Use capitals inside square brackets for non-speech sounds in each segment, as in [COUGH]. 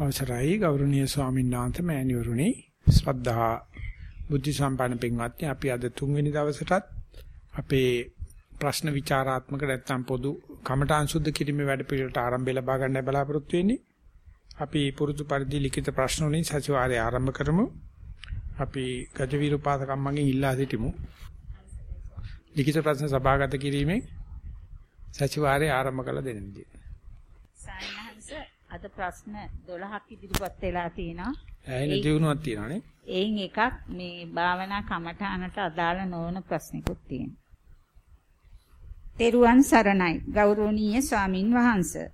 අවසරයි ගෞරවනීය ස්වාමීන් වහන්සේ මෑණිවරුනි. ශ්‍රද්ධා බුද්ධ සම්පන්න පින්වත්නි අපි අද තුන්වෙනි දවසටත් අපේ ප්‍රශ්න විචාරාත්මක නැත්නම් පොදු කමඨාන් සුද්ධ කිරීමේ වැඩ පිළිවෙලට ආරම්භය ලබා ගන්න බලාපොරොත්තු වෙන්නේ. අපි පුරුදු පරිදි ලිඛිත ප්‍රශ්න වලින් සතිವಾರය ආරම්භ කරමු. අපි ගජවිරුපාතකම්මගෙන් ඉල්ලා සිටිමු. ලිඛිත ප්‍රශ්න සභාගත කිරීමෙන් සතිವಾರය ආරම්භ කළ දෙන විදිය සායනා අද ප්‍රශ්න 12ක් ඉදිරිපත් වෙලා තිනවා. ඇයින දිනුවක් තියෙනවානේ. එයින් එකක් මේ භාවනා කමඨානට අදාළ නොවන ප්‍රශ්නිකුත් තියෙනවා. තෙරුවන් සරණයි ගෞරවනීය ස්වාමින් වහන්සේ.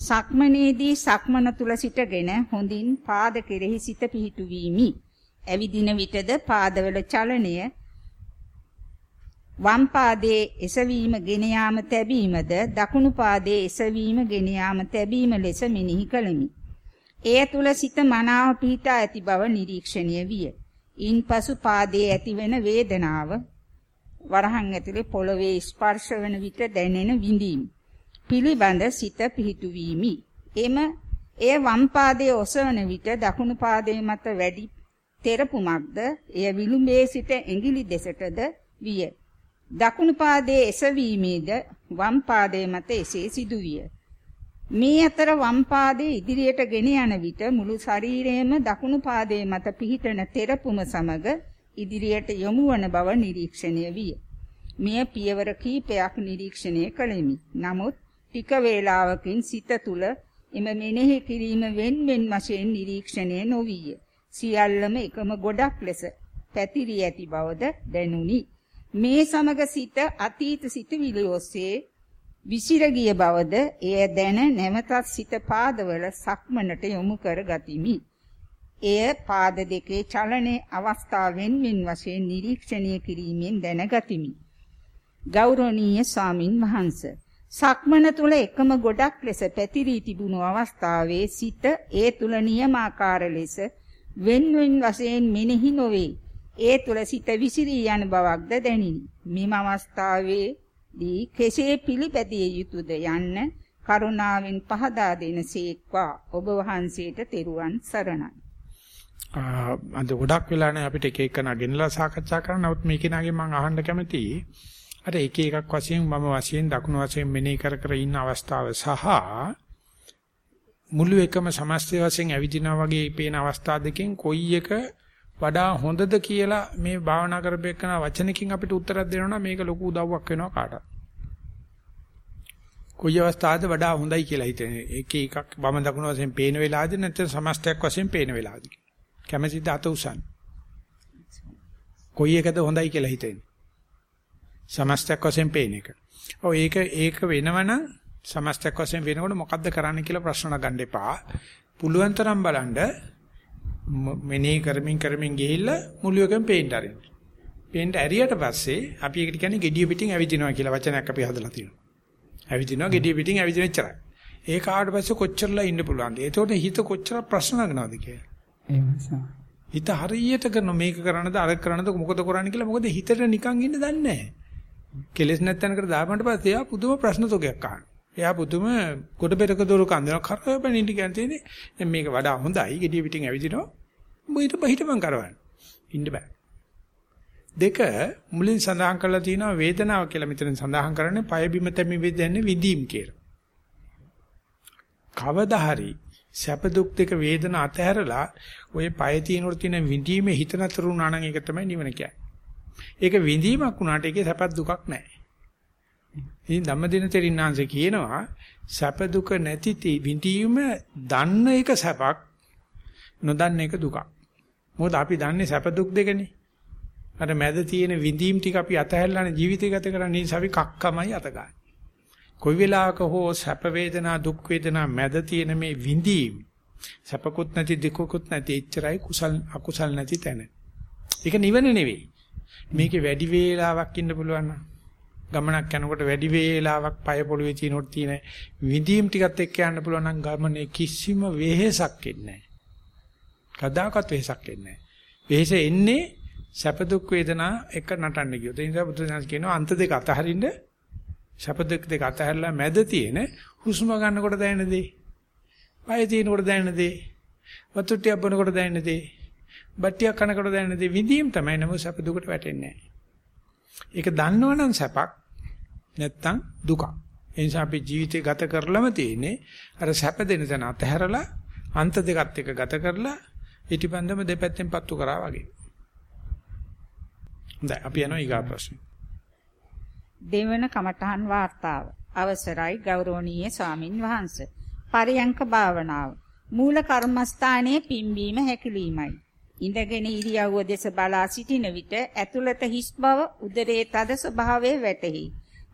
සක්මනේදී සක්මන තුල සිටගෙන හොඳින් පාද කෙරෙහි සිත පිහිටුවීමි. ඇවිදින විටද පාදවල චලනය වම් පාදයේ එසවීම ගෙන යාම තැබීමද දකුණු පාදයේ එසවීම ගෙන යාම තැබීම ලෙස මෙනෙහි කළෙමි. එය තුල සිත මනාව පිහිටා ඇති බව නිරීක්ෂණය විය. ඉන්පසු පාදයේ ඇතිවන වේදනාව වරහන් ඇතුලේ පොළවේ ස්පර්ශ වන විට දැනෙන විඳීම පිළිබඳ සිත පිහිටුවීමි. එම එය වම් පාදයේ ඔසවන විට දකුණු පාදයේ මත වැඩි තෙරපුමක්ද එය විලුඹේ සිට ඇඟිලි දෙසටද විය. දකුණු පාදයේ එසවීමේද වම් පාදයේ මත එසේ සිදුවිය. මේ අතර වම් පාදයේ ඉදිරියට ගෙන යන විට මුළු ශරීරයම දකුණු පාදයේ මත පිහිටන තෙරපුම සමග ඉදිරියට යොමු වන බව නිරීක්ෂණය විය. මෙය පියවර කීපයක් නිරීක්ෂණය කළෙමි. නමුත් ටික වේලාවකින් සිත තුල එම මෙනෙහි කිරීම wen wen වශයෙන් නිරීක්ෂණය නොවිය. සියල්ලම එකම ගොඩක් ලෙස පැතිරී ඇති බවද දැනුනි. මේ සමග සිත අතීත සිතුවිලි ඔස්සේ විසිර ගිය බවද එය දැන නැවතත් සිත පාදවල සක්මනට යොමු කර ගතිමි. එය පාද දෙකේ චලනයේ අවස්ථාවෙන් වෙන වශයෙන් නිරීක්ෂණය කිරීමෙන් දැනගතිමි. ගෞරවනීය ස්වාමින් වහන්සේ සක්මන තුල එකම ගොඩක් ලෙස පැතිරී තිබුණු අවස්ථාවේ සිත ඒ තුල නියමාකාර ලෙස වෙන් වෙන් වශයෙන් මෙනෙහි නොවේ. ඒ තුල සිත විසිරී යන බවක්ද දැනිනි. මෙම අවස්ථාවේදී කෙසේ පිළිපැදිය යුතුද යන්න කරුණාවෙන් පහදා දෙනසේක්වා ඔබ වහන්සේට තෙරුවන් සරණයි. අද ගොඩක් වෙලා නැහැ අපිට එක එක නගෙනලා සාකච්ඡා කරන්න. නමුත් මේ කෙනාගෙන් මම අහන්න කැමතියි. අර එක එකක් වශයෙන් මම වශයෙන් දකුණු වශයෙන් මෙනෙහි කර කර ඉන්න අවස්ථාව සහ මුළු එකම සමස්තය වශයෙන් ඇවිදිනා වගේ පේන අවස්ථා දෙකෙන් කොයි එක වඩා හොඳද කියලා මේ භාවනා කරපේකන වචනකින් අපිට උත්තරයක් දෙනවා මේක ලොකු උදව්වක් වෙනවා කාටවත්. කොයි අවස්ථාවද වඩා හොඳයි කියලා හිතන්නේ. එක එකක් වම දකුණු වශයෙන් පේන වෙලාවද නැත්නම් සමස්තයක් වශයෙන් පේන වෙලාවද? කැමැතිද අත උසන්? කොයි එකද හොඳයි කියලා හිතන්නේ? සමස්තයක් වශයෙන් පේන එක. ඔව් ඒක ඒක වෙනවනම් සමස්තයක් වශයෙන් වෙනකොට මොකද්ද කරන්න කියලා ප්‍රශ්න නගන්න එපා. පුළුවන් තරම් බලන්න මෙනේ කරමින් කරමින් ගිහිල්ලා මුළු එකම පේන්න ආරින්න. පේන්න ඇරියට පස්සේ අපි ඒකට කියන්නේ gediya පිටින් ඇවිදිනවා කියලා වචනයක් අපි හදලා තියෙනවා. ඇවිදිනවා gediya පිටින් ඇවිදින එච්චරයි. ඒක ආවට පස්සේ කොච්චරලා ඉන්න පුළුවන්ද? ඒතකොට හිත කොච්චර ප්‍රශ්න නගනවද කියලා. හිත හරියට කරන මේක කරන්නද අර කරන්නද මොකද කරන්නේ කියලා මොකද හිතට නිකන් ඉන්න දන්නේ නැහැ. කෙලස් නැත්තනකට දාපන්ට පස්සේ එයා පුදුම ප්‍රශ්න තෝගයක් අහනවා. එයා පුදුම කොට පෙරක දොර කන්දන කරපැනින්න කියන්නේ දැන් මේක වඩා හොඳයි gediya පිටින් ඇවිදිනවා. මොහිට බහිටමන් කරවන්න. ඉන්න බෑ. දෙක මුලින් සඳහන් කරලා තියෙනවා වේදනාව කියලා මෙතන සඳහන් කරන්නේ පය බිම තැමි වෙදන්නේ විදීම් කියලා. කවදා හරි සැප දුක් දෙක වේදනා අතහැරලා ඔය පය තියෙනකොට තියෙන විඳීමේ හිත නතර වුණා නම් ඒක තමයි නිවන කියන්නේ. ඒක විඳීමක් වුණාට ඒකේ සැප දුකක් නැහැ. ඉතින් ධම්මදින තෙරින්නාංශ කියනවා සැප දුක නැති විඳීම දන්න එක සැපක් නොදන්න එක දුකක්. මොකද අපි දන්නේ සැප දුක් දෙකනේ. අර මැද තියෙන විඳීම් ටික අපි අතහැරලානේ ජීවිතය ගත කරන්නේ අපි කක්කමයි අත ගන්න. කොයි වෙලාවක හෝ සැප වේදනා දුක් වේදනා මැද තියෙන මේ විඳීම් සැපකුත් නැති දුකකුත් නැති එච්චරයි කුසල් අකුසල් නැති තැන. ඒක නිවන නෙවෙයි. මේකේ වැඩි වේලාවක් ඉන්න පුළුවන් නම් ගමනක් යනකොට වැඩි වේලාවක් පය පොළවේ තියෙනකොට තියෙන විඳීම් ටිකත් එක්ක යන්න පුළුවන් නම් ගමනේ කිසිම වෙහෙසක් එන්නේ නැහැ. කදාකත් වෙහෙසක් එන්නේ නැහැ. වෙහෙස එන්නේ සැප දුක් වේදනා එක නටන්න ගියොත්. ඒ නිසා බුදුසසුන කියනවා අන්ත දෙක අතහරින්න සැප දුක් දෙක අතහැරලා මැද තියෙන හුස්ම ගන්නකොට දැනෙන දේ. පය තියෙනකොට දැනෙන දේ. වතුට්ටියක් බොනකොට දැනෙන දේ. බට්ටියක් කනකොට දැනෙන දේ විඳීම් තමයි නමුත් සැප දුකට වැටෙන්නේ නැහැ. ඒක දන්නවනම් සැපක් නැත්තම් දුකක්. ඒ නිසා අපි ජීවිතේ ගත කරලම තියෙන්නේ අර සැප දෙන තැන අතහැරලා අන්ත දෙකත් එක ගත කරලා ඊටිපන්දම දෙපැත්තෙන් පත්තු කරා වගේ. හොඳයි අපි යනවා ඊගා ප්‍රශ්න. දෙවන කමඨහන් වාර්තාව. අවසරයි ගෞරවනීය ස්වාමින් වහන්සේ. පරියංක භාවනාව. මූල කර්මස්ථානයේ පිම්බීම හැකිලීමයි. ඉඳගෙන ඉරියව්ව දෙස බලා සිටින විට ඇතුළත හිස් බව උදරයේ තද ස්වභාවය වැටහි.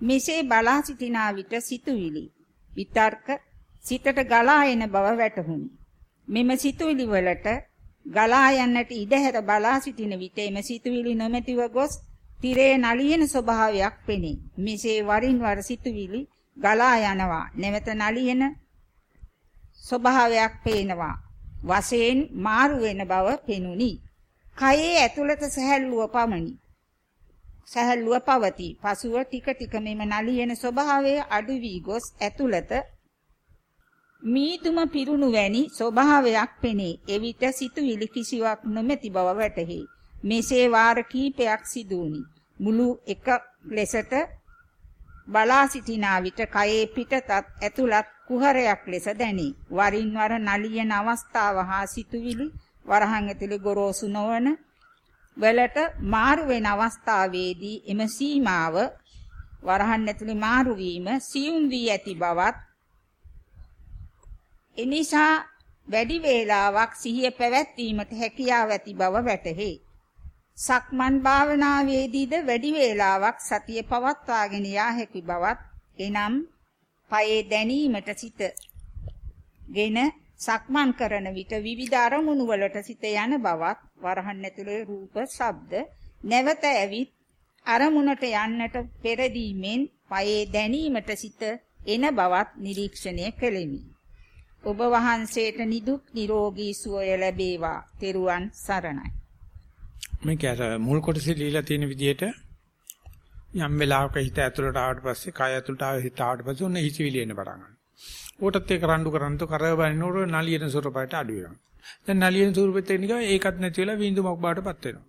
මෙසේ බලා සිටිනා විට සිතුවිලි විතර්ක සිතට ගලා එන බව වැටහුණි. මෙම සිතුවිලි වලට ගලා යන්නට ඉඩ හැර බලා සිටින විට එම සිතුවිලි නොමැතිව ගොස් තිරේ නලියන ස්වභාවයක් පෙනේ. මෙසේ වරින් වර සිතුවිලි ගලා යනවා. නැවත නලියන ස්වභාවයක් පේනවා. වශයෙන් මාරු වෙන බව පෙනුනි. කයේ ඇතුළත සැහැල්ලුව පමණි. සැහැල්ලුව පවතී. පසුව ටික ටික මෙම නලියන ස්වභාවය අඩු වී ගොස් ඇතුළත මීදුම පිරුණු වැනි ස්වභාවයක් පෙනේ. එවිට සිතුවිලි කිසිවක් නොමැති බව වැටහි. මෙසේ වාර කිහිපයක් සිදු වුනි. මුළු එක ලෙසට බලා සිටිනා විට කයේ පිටතත් ඇතුළත් කුහරයක් ලෙස දැනේ. වරින් වර නලියන අවස්ථාව හා සිතුවිලි වරහන් ඇතුලේ ගොරෝසු නොවන වලට මාරු වෙන අවස්ථාවේදී එම සීමාව වරහන් ඇතුලේ මාරු වීම සියුම් වී ඇති බවත් එනිසා වැඩි වේලාවක් සිහිය පැවැත්වීමට හැකියාව ඇති බව වැටහේ. සක්මන් භාවනාවේදීද වැඩි වේලාවක් සතිය පවත්වාගෙන යා හැකි බවත් එනම් පයේ දැනීමට සිටගෙන සක්මන් කරන විට විවිධ අරමුණු වලට සිත යන බවත් වරහන් ඇතුලේ රූප, ශබ්ද නැවත ඇවිත් අරමුණට යන්නට පෙරදීමෙන් පයේ දැනීමට සිත එන බවත් නිරීක්ෂණය කෙලෙමි. ඔබ වහන්සේට නිදුක් නිරෝගී සුවය ලැබේවා. තෙරුවන් සරණයි. මේක අර මුල් කොටසේ লীලා තියෙන විදිහට යම් වෙලාවක හිත ඇතුළට ආවට පස්සේ කය ඇතුළට ආව හිත ආවට පස්සේ ඔන්න හිතවිලි එන්න පටන් ගන්නවා. ඕටත් ඒක රණ්ඩු කරන්තු කරව බලනකොට නලියන ස්වරූපයට අඩු වෙනවා. දැන් නලියන ස්වරූපෙත් එන්නේ ඒකත් නැති වෙලා විඳුමක් බාටපත් වෙනවා.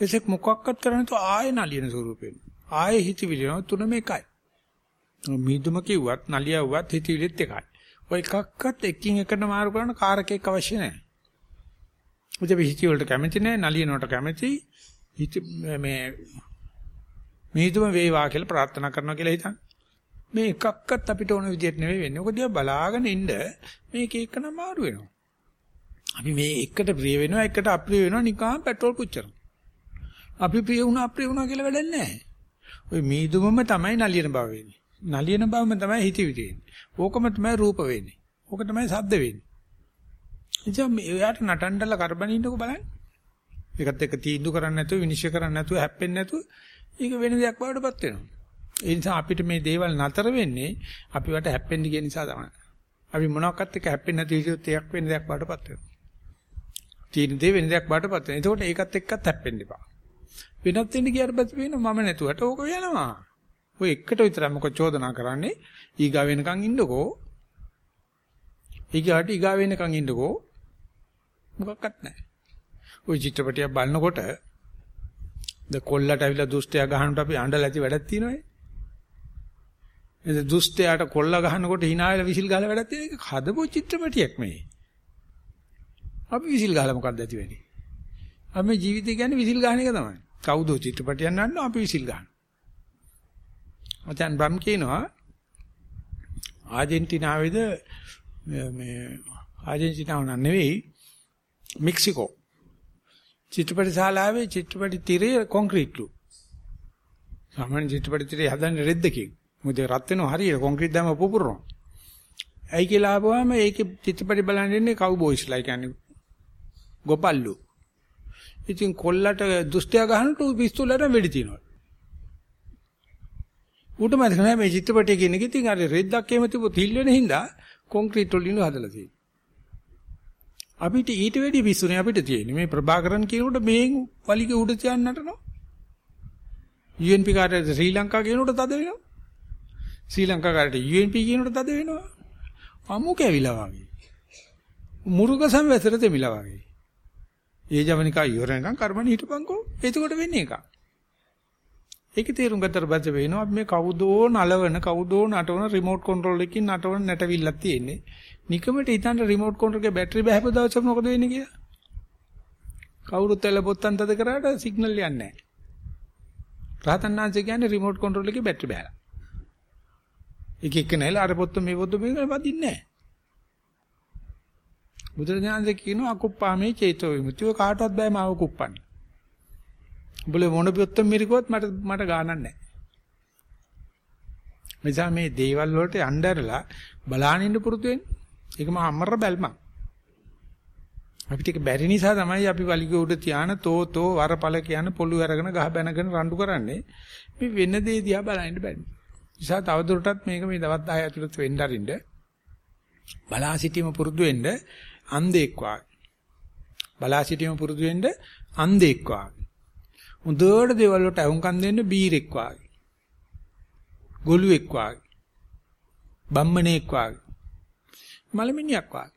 එසෙක් මොකක්වත් කරන්නේ તો ආයේ නලියන ස්වරූපෙන්. ආයේ හිතවිලි වෙනවා තුනම එකයි. මිදුම කිව්වත් නලියවුවත් හිතවිලිත් එකයි. ඔය එකක්වත් එකින් එකට මාරු කරන කාරකයක් අවශ්‍ය නැහැ. මුද හිති වලට කැමති නැහැ නලියනට කැමති හිත මේ මිදුම වේවා කියලා ප්‍රාර්ථනා කරනවා කියලා හිතන්න. මේ එකක්වත් අපිට ඕන විදිහට නෙවෙයි වෙන්නේ. ඔක දිහා බලාගෙන ඉන්න මේක එකන මාරු වෙනවා. අපි මේ එකට ප්‍රිය වෙනවා එකට අප්‍රිය වෙනවා නිකන් පෙට්‍රල් පුච්චනවා. අපි ප්‍රිය වුණා අප්‍රිය වුණා කියලා වැඩක් නැහැ. ওই මීදුමම තමයි නලියන බව වෙන්නේ. නලියන බවම තමයි හිතවිලි වෙන්නේ. ඕකම තමයි රූප වෙන්නේ. ඕක තමයි ශබ්ද වෙන්නේ. ඉතින් එයාට නටන්නදලා කරබනින්නකො බලන්න. ඒකත් එක්ක තීන්දුව කරන්න නැතුව විනිශ්චය කරන්න නැතුව හැප්පෙන්නේ නැතුව ඒක වෙන දෙයක් බවටපත් වෙනවා. ඒ නිසා අපිට මේ දේවල් නතර වෙන්නේ අපි වට හැප්පෙන්න කියන නිසා තමයි. අපි මොනවාක්වත් එක්ක හැප්පෙන්නේ නැති විදිහට එකක් වෙන දෙයක් බවටපත් වෙනවා. තීන දේ වෙන දෙයක් බවටපත් වෙනවා. එතකොට ඒකත් එක්කත් හැප්පෙන්න එපා. වෙනත් වෙන්න ගියාට පස්සේ වෙනවා මම නැතුවට ඕක වෙනවා. ඔය එකට විතරක් මොකද චෝදනා කරන්නේ? ඊගා වෙනකන් ඉන්නකෝ. ඊගාට ඊගා වෙනකන් ඉන්නකෝ. මොකක්වත් නැහැ. ওই චිත්‍රපටියක් බලනකොට ද කොල්ලට ඇවිල්ලා දුෂ්ටයා ගහනකොට අපි අඬලා ඇති වැඩක් තියෙනවනේ. එද දුෂ්ටයාට කොල්ල ගහනකොට hina වෙලා විසිල් ගහලා වැඩක් තියෙන එක හදපු චිත්‍රපටියක් මේ. අපි විසිල් ගහලා මොකක්ද ඇති වෙන්නේ? අපි ජීවිතය කියන්නේ විසිල් ගහන එක තමයි. කවුද චිත්‍රපටියක් නන්නෝ අපි විසිල් ගහන. මචන් බම් කියනවා ආජෙන්ටිනාවේද මේ ආජෙන්ටිනාව නෙවෙයි මෙක්සිකෝ චිත්‍රපට ශාලාවේ චිත්‍රපට තිරේ කොන්ක්‍රීට්ලු. සාමාන්‍ය චිත්‍රපට තිරේ හදන්නේ රෙද්දකින්. මොකද රත් වෙනවා හරියට කොන්ක්‍රීට් දැම්ම පුපුරනවා. ඇයි කියලා ආපුවාම ඒකේ චිත්‍රපට බලන්න ඉන්නේ කවුබෝයිස්ලා කියන්නේ ගොපල්ලු. ඉතින් කොල්ලට දුෂ්ටයා ගහනට පිස්තෝලයට වෙඩි තියනවා. ඌට මතක නැහැ මේ චිත්‍රපටයේ කියන එක ඉතින් අර රෙද්දක් එහෙම තිබු තිල් වෙන හින්දා කොන්ක්‍රීට් වලින් හදලා තියෙන්නේ. අපිට ඊට වැඩි පිස්සුනේ අපිට තියෙන්නේ. මේ ප්‍රභාකරන් කියනකොට මේන් වලිගේ උඩ තියන්න නටනවා. UNP කාර්යයට ශ්‍රී ලංකා කියනකොට තද වෙනවා. ශ්‍රී ලංකා කාර්යයට UNP කියනකොට තද වෙනවා. අමු කැවිලා වගේ. මුරුගසම් වැසර දෙමිලා වගේ. ඒ ජවනිකා ඉවරනකම් කර්මණි හිටපන්කෝ. එතකොට වෙන්නේ එක. ඒක තේරුම් ගත්තට පස්සේ වෙනවා අපි මේ කවුදෝ නලවන කවුදෝ නටවන රිමෝට් කන්ට්‍රෝල් එකකින් නටවන නැටවිල්ලක් තියෙන්නේ. නිකමට හිතන්න රිමෝට් කන්ට්‍රෝල් එකේ බැටරි බහප දවසට මොකද වෙන්නේ කියලා? කවුරුත් එල පොත්තන් තද කරාට සිග්නල් යන්නේ නැහැ. රහතන් වහන්සේ කියන්නේ රිමෝට් කන්ට්‍රෝල් එකේ බැටරි බහලා. එක එක නැල අර පොත්ත මේ පොත්ත මේක වදින්නේ නැහැ. බුදුරජාණන්සේ කියනවා අකුප්පාමේ චේතෝ විමුක්තිය කාටවත් බෑ මාව කුප්පන්න. උඹලේ මොන පොත්තම මිරිකුවත් මට මට ගානක් නැහැ. නිසා මේ දේවල් වලට යnderලා බලාගෙන ඉන්න පුරුදු වෙන්න. ඒක මහා අමර බැල්මක්. අපිට ඒක බැරි නිසා තමයි අපි වලිග උඩ තියාන තෝ තෝ වරපල කියන පොළු අරගෙන ගහ බැනගෙන රණ්ඩු කරන්නේ. මේ වෙන දේ දිහා බලන්න බැරි. නිසා තවදුරටත් මේක මේ දවස් 10 ඇතුළත වෙන්න අරින්න බලා සිටීම පුරුදු වෙන්න අන්ධෙක් වාගේ. බලා සිටීම පුරුදු වෙන්න අන්ධෙක් වාගේ. හොඳට දේවල් වලට අහුම්කම් දෙන්න බීරෙක් වාගේ. ගොළුෙක් වාගේ. බම්මණෙක් වාගේ. මලමිණියක් වාගේ.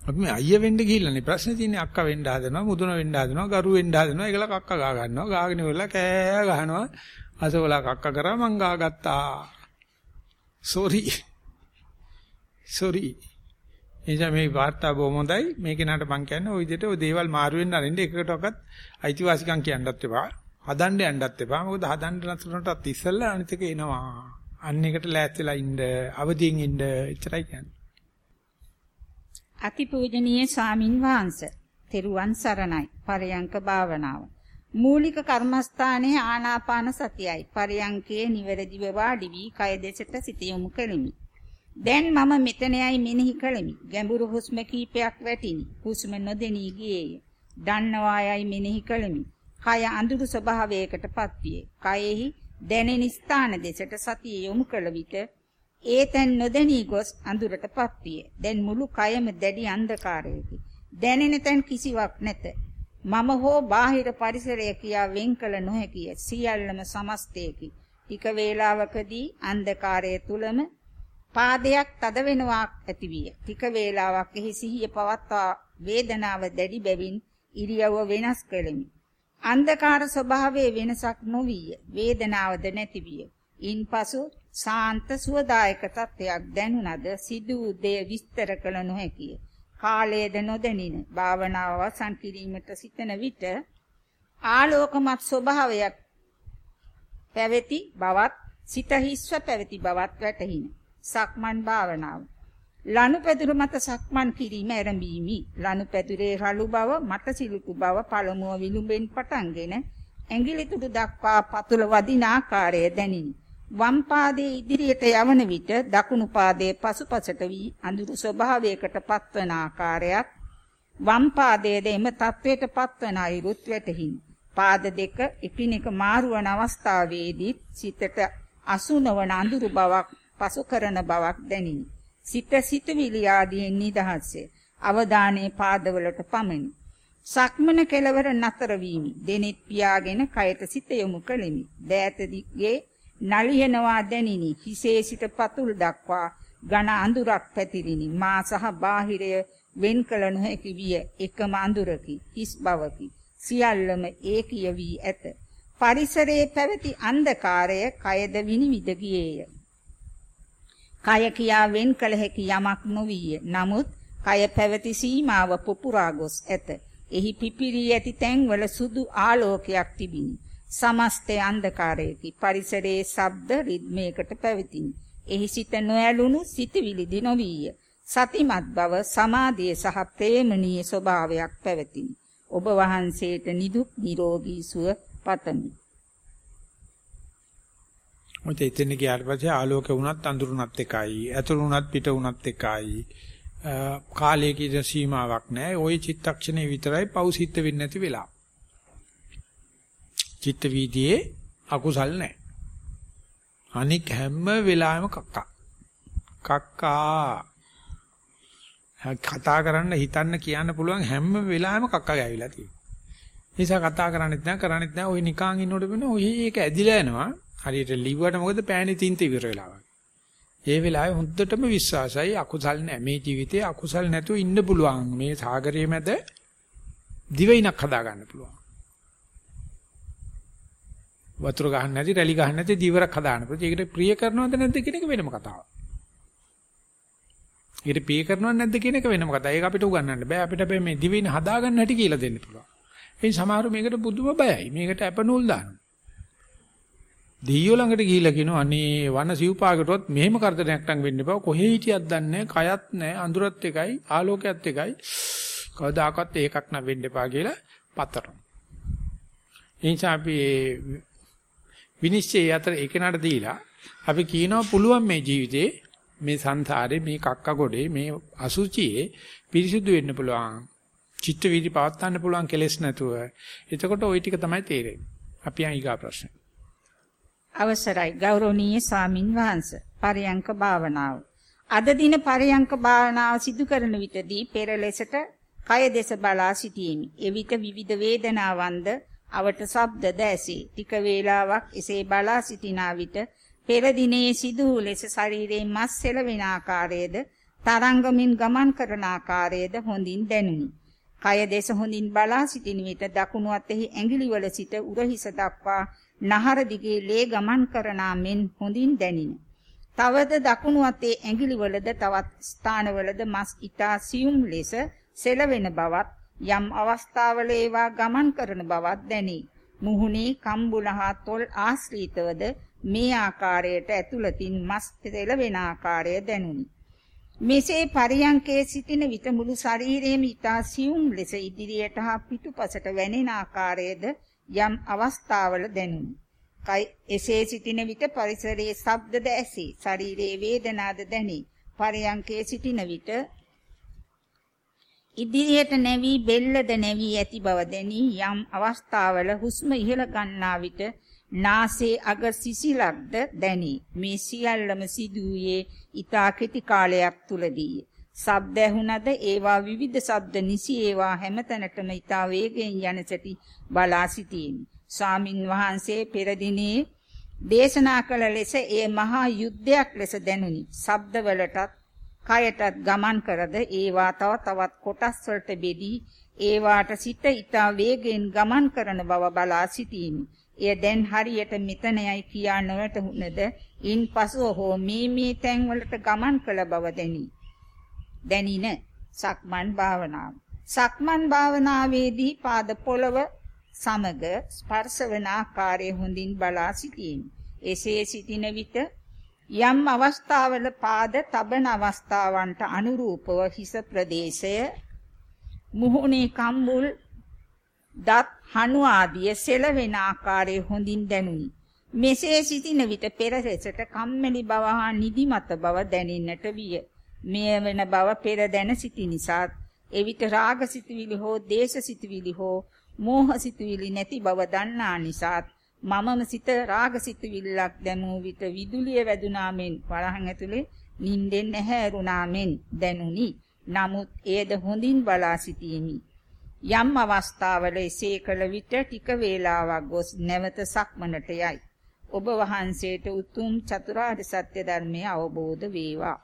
අපි මේ අයියා වෙන්න ගිහිල්ලානේ ප්‍රශ්නේ තියෙන්නේ අක්කා වෙන්න හදනවා මුදුන වෙන්න හදනවා ගරු වෙන්න හදනවා ඒගොල්ලෝ කක්ක ගා ගන්නවා ගාගෙන ඉවරලා කෑ ගහනවා අසවලා කක්ක කරා මං ගාගත්තා සෝරි සෝරි එනිසා මේ වාර්තා බොහොම හොඳයි මේක නට මං කියන්නේ ওই විදිහට ওই දේවල් මාරු වෙන්න අරින්න එකකටවත් අයිතිවාසිකම් කියන්නත් එපා හදන්න යන්නත් එපා මොකද හදන්න නතරටත් ඉස්සෙල්ලා අනිත් එක එනවා අන්න එකට ලෑස්තිලා ඉන්න අවදියෙන් ඉන්න එච්චරයි කියන්නේ අතිපූජනීය ස්වාමින් වහන්සේ තෙරුවන් සරණයි පරයන්ක භාවනාව මූලික කර්මස්ථානයේ ආනාපාන සතියයි. පරයන්කේ නිවැරදිව වාඩි වී කය දෙසට සිත යොමු කෙලිමි. දැන් මම මෙතනයි මෙනෙහි කළෙමි. ගැඹුරු හුස්ම කීපයක් වැටිනි. හුස්ම නොදෙනී ගියේය. දන්නවායයි මෙනෙහි කළෙමි. කය අඳුරු ස්වභාවයකටපත් විය. කයෙහි දැනෙන ස්ථාන දෙසට සතිය යොමු කළ විට ඒ තැන් නොදැනී ගොස් අඳුරටපත් විය. දැන් මුළු කයම දැඩි අන්ධකාරයකි. දැනෙන තැන් කිසිවක් නැත. මම හෝ බාහිර පරිසරය කියා වෙන් කළ නොහැකිය. සියල්ලම සමස්තයකි. ටික වේලාවකදී අන්ධකාරය තුලම පාදයක් තද වෙනවා ඇතිවිය. ටික වේලාවක් එහි සිහිය පවත්වා වේදනාව දැඩි බැවින් ඉරියව්ව වෙනස් කෙලෙමි. අන්ධකාර ස්වභාවයේ වෙනසක් නොවිය. වේදනාවද නැතිවිය. ඉන්පසු සාන්ත සුවදායක තත්ත්වයක් දැනුණද සිදු දෙය විස්තර කළ නොහැකිය. කාලයේද නොදැනින භාවනාව අවසන් කිරීමට සිතන විට ආලෝකමත් ස්වභාවයක් පැවති බවත් සිත හිස්ව පැවති බවත් වැටහින. සක්මන් භාවනාව. ලනුපැදුර මත සක්මන් කිරීම ආරම්භීමි. ලනුපැදුරේ රළු බව, මත සිලුතු බව පළමුව විලුඹෙන් පටන්ගෙන ඇඟිලි තුඩු දක්වා පතුල වදින ආකාරය දැනිනි. වම් පාදයේ ඉදිරියට යවන විට දකුණු පාදයේ පසුපසට වී අඳුරු ස්වභාවයකට පත්වන ආකාරයත් වම් පාදයේ දෙම තත්වයට පත්වන අයුරුත් වැටහිනි. පාද දෙක එකිනෙක මාරුවන අවස්ථාවේදී සිතට අසුනවන අඳුරු බවක් පසු කරන බවක් දැනිනි. සිත සිතුවිලි ආදීන් නිදහස්ය. අවධානයේ පාදවලට පමණි. සක්මන කෙලවර නතර වීමි. දෙනෙත් පියාගෙන කයට සිත යොමු කළෙමි. දෑත දිගේ නලියනවා දැනිනි. හිසේ සිට පතුල් දක්වා ඝන අඳුරක් පැතිරිනි. මා සහ බාහිරය වෙන් කළ නොහැකි විය. එකම අඳුරකි. හිස් බවකි. සියල්ලම ඒකිය වී ඇත. පරිසරයේ පැවති අන්ධකාරය කයද විනිවිද ගියේය. කය කියා වෙන් කළ හැකි යමක් නොවිය. නමුත් කය පැවති සීමාව පුපුරා ගොස් ඇත. එහි පිපිරී ඇති තැන්වල සුදු ආලෝකයක් තිබිනි. සමස්තය අන්ධකාරයකි. පරිසරයේ ශබ්ද රිද්මයකට පැවතිනි. එහි සිත නොඇලුණු සිතවිලි දිනොවිය. සතිමත් බව සමාධිය සහ ප්‍රේමණීය ස්වභාවයක් පැවතිනි. ඔබ වහන්සේට නිදුක් නිරෝගී සුව පතමි. මොකද එතන ගියාට පස්සේ ආලෝක වුණත් අඳුරුණත් එකයි. ඇතුළු වුණත් පිට වුණත් එකයි. කාලයේ කිසි සීමාවක් නැහැ. ওই චිත්තක්ෂණේ විතරයි පෞසිද්ධ වෙන්නේ නැති වෙලාව. චිත්ත වීදියේ අකුසල් නැහැ. අනික හැම වෙලාවෙම කක්කා. කක්කා. කතා කරන්න හිතන්න කියන්න පුළුවන් හැම වෙලාවෙම කක්කා ගෑවිලා තියෙනවා. නිසා කතා කරන්නෙත් නැහැ කරන්නෙත් නැහැ. ඔය නිකාන් ඉන්නකොට වෙන ඔය ඒක ඇදිලා යනවා. හරියට ලිව්වට මොකද පෑනේ තින්ත ඉවර වෙලා වගේ. ඒ වෙලාවේ හොඳටම විශ්වාසයි අකුසල් නැහැ. මේ ජීවිතේ අකුසල් නැතුව ඉන්න පුළුවන්. මේ සාගරයේ මැද දිවයිනක් හදා ගන්න පුළුවන්. වතුර ගහන්න නැති, රැලි ගහන්න නැති දීවරක් හදාන්න පුළුවන්. ඒකට ප්‍රිය කරනවද නැද්ද කියන එක වෙනම කතාවක්. ඒකට ප්‍රිය කරනවද නැද්ද කියන එක වෙනම කතාවක්. ඒක අපිට උගන්වන්න බෑ. අපිට මේ දිවයින හදා ගන්න හැටි කියලා දෙන්න පුළුවන්. ඒ සමහරව මේකට පුදුම බයයි. මේකට අපනූල් දානවා. දෙයියෝ ළඟට ගිහිල්ලා කියනවා අනේ වන සිව්පාකටවත් මෙහෙම කරදරයක් නැක්ටම් වෙන්න එපා කොහේ හිටියත් දන්නේ කයත් නැහැ අඳුරත් එකයි ආලෝකයත් එකයි කවදාකවත් ඒකක් නම් වෙන්න එපා කියලා පතරන. එනිසා අපි විනිශ්චය අතර එකනට දීලා අපි කියනවා පුළුවන් මේ ජීවිතේ මේ සංසාරේ මේ කක්ක ගොඩේ මේ අසුචියේ පිරිසිදු වෙන්න පුළුවන්. චිත්ත වීදි පවත් ගන්න පුළුවන් කෙලෙස් නැතුව. එතකොට ওই ටික තමයි තේරෙන්නේ. අපි යන් ඊගා ප්‍රශ්නේ. අවසරයි ගෞරවනීය ස්වාමින් වහන්සේ පරයන්ක භාවනාව අද දින පරයන්ක භාවනාව සිදු කරන විටදී පෙර ලෙසට කය දෙස බලා සිටීමි එවිට විවිධ වේදනාවන්ද අවට ශබ්දද ඇසේ ටික වේලාවක් එසේ බලා සිටිනා විට පෙර දිනේ සිදු ලෙස ශරීරයේ මස් සෙලවෙන ආකාරයේද තරංගමින් ගමන් කරන ආකාරයේද හොඳින් දැනුනි කය දෙස හොඳින් බලා සිටින විට දකුණු අතෙහි ඇඟිලිවල සිට උරහිස දක්වා නහර දිගේ ලේ ගමන් කරනා මෙන් හොඳින් දැනින. තවද දකුණු අතේ ඇඟිලිවලද තවත් ස්ථානවලද මස් ඊතා සියුම් ලෙස සෙලවෙන බවත් යම් අවස්ථාවල ඒවා ගමන් කරන බවත් දැනේ. මුහුණේ කම්බුල හා තොල් ආශ්‍රිතවද මේ ආකාරයට ඇතුළතින් මස් සෙලවෙන ආකාරය දැනුනි. මෙසේ පරියංකේ සිටින විට මුළු ශරීරයේම ඊතා සියුම් ලෙස ඉදිරියට හා පිටුපසට වැනෙන ආකාරයේද යම් අවස්ථාවල දැනුනි. කයි එසේ සිටින විට පරිසරයේ ශබ්දද ඇසී, ශරීරයේ වේදනාද දැනේ. පරයන්කේ සිටින විට ඉදිරියට නැවි බෙල්ලද නැවි ඇති බව දැනී යම් අවස්ථාවල හුස්ම ඉහළ ගන්නා විට නාසයේ අග සිසිලක්ද දැනී. මේ සියල්ලම සිදුවේ ඊතා කෙටි කාලයක් තුලදීය. ශබ්ද ඇහුණද ඒවා විවිධ ශබ්ද නිසි ඒවා හැමතැනටම ඊතා වේගයෙන් යන සැටි බලා සිටීමි. ස්වාමින් වහන්සේ පෙර දිනේ දේශනා කළ ලෙස ඒ මහා යුද්ධයක් ලෙස දැනුනි. ශබ්දවලටත් කයටත් ගමන් කරද ඒවා තව තවත් කොටස් වලට බෙදී ඒවාට සිට ඊතා වේගයෙන් ගමන් කරන බව බලා සිටීමි. එය දැන් හරියට මෙතනයි කියා නොවැටහුණද ඉන්පසුව හෝ මේ මේ තැන් වලට ගමන් කළ බව දැනී. දැනින සක්මන් භාවනාව. සක්මන් භාවනාවේදී පාද පොළව සමග ස්පර්ශ වන ආකාරය හොඳින් බලා සිටීම. එසේ සිටින විට යම් අවස්ථාවල පාද තබන අවස්ථාවන්ට අනුරූපව හිස ප්‍රදේශය මුහුණේ කම්බුල් දත් හනු ආදිය සෙලවෙන ආකාරය හොඳින් දැනුනි. මෙසේ සිටින විට පෙර ලෙසට කම්මැලි බව හා නිදිමත බව දැනෙන්නට විය. මෙය වෙන බව පෙර දැන සිටි නිසා එවිට රාග සිතුවිලි හෝ දේශ සිතුවිලි හෝ මෝහ සිතුවිලි නැති බව දන්නා නිසා මමම සිත රාග සිතුවිල්ලක් දැමූ විට විදුලිය වැදුනා මෙන් වරහන් ඇතුලේ නිින්දෙන් ඇහැරුණා මෙන් දැනුනි. නමුත් එයද හොඳින් බලා සිටීමි. යම් අවස්ථාවල එසේ කළ විට ටික වේලාවක් ගොස් නැවත සක්මනට යයි. ඔබ වහන්සේට උතුම් චතුරාර්ය සත්‍ය ධර්මය අවබෝධ වේවා.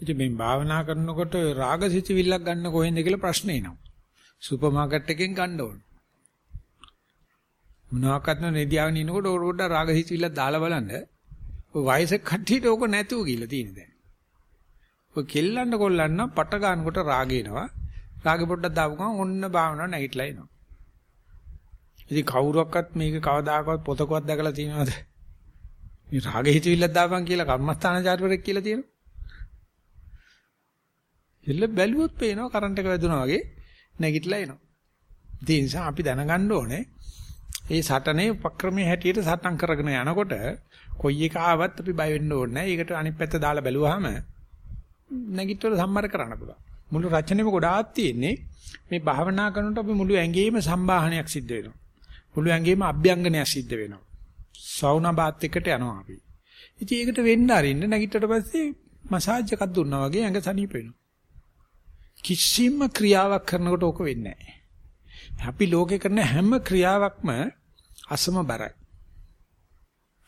ඉතින් මේ භාවනා කරනකොට රාගසිතවිල්ලක් ගන්න කොහෙන්ද කියලා ප්‍රශ්න එනවා. සුපර් මාකට් එකෙන් ගන්න ඕන. මොනවාක්වත් නෙදියාගෙන ඉනකොට ඕක පොඩ්ඩ රාගසිතවිල්ලක් දාලා බලන්න. ඔය වයසක කට්ටියට ඕක නැතුව කියලා තියෙන දැන්. ඔය කෙල්ලන්න කොල්ලන්න පට ගන්නකොට රාගේනවා. රාගෙ පොඩ්ඩක් දාපු ගමන් ඔන්න භාවනාව නැගිටලා එනවා. ඉතින් කවුරක්වත් මේක කවදාකවත් පොතකවත් දැකලා තියෙනවද? මේ රාගෙ හිතවිල්ලක් දාපන් කියලා කර්මස්ථානචාර්යවරයෙක් කියලා තියෙනවා. එල්ල බැලුවොත් පේනවා කරන්ට් එක වැදුනා වගේ නැගිටලා එනවා. ඒ නිසා අපි දැනගන්න ඕනේ මේ සටනේ උපක්‍රමයේ හැටියට සටන් කරගෙන යනකොට කොයි එක ආවත් අපි බය වෙන්න ඕනේ නැහැ. ඒකට අනිත් පැත්ත දාලා බැලුවාම නැගිටවල සම්මර කරන්න පුළුවන්. මුළු රචනෙම ගොඩාක් තියෙන්නේ මේ භාවනා කරනකොට අපි මුළු ඇඟේම සම්බාහනයක් සිද්ධ වෙනවා. මුළු ඇඟේම අභ්‍යංගනයක් සිද්ධ වෙනවා. සවුනා බාත් එකට යනවා අපි. ඉතින් ඒකට වෙන්න අරින්න නැගිටට පස්සේ මසාජ් එකක් දුන්නා වගේ ඇඟ සනීප වෙනවා. කිසිම ක්‍රියාවක් කරනකොට ඕක වෙන්නේ නැහැ. අපි ලෝකේ කරන හැම ක්‍රියාවක්ම අසමබරයි.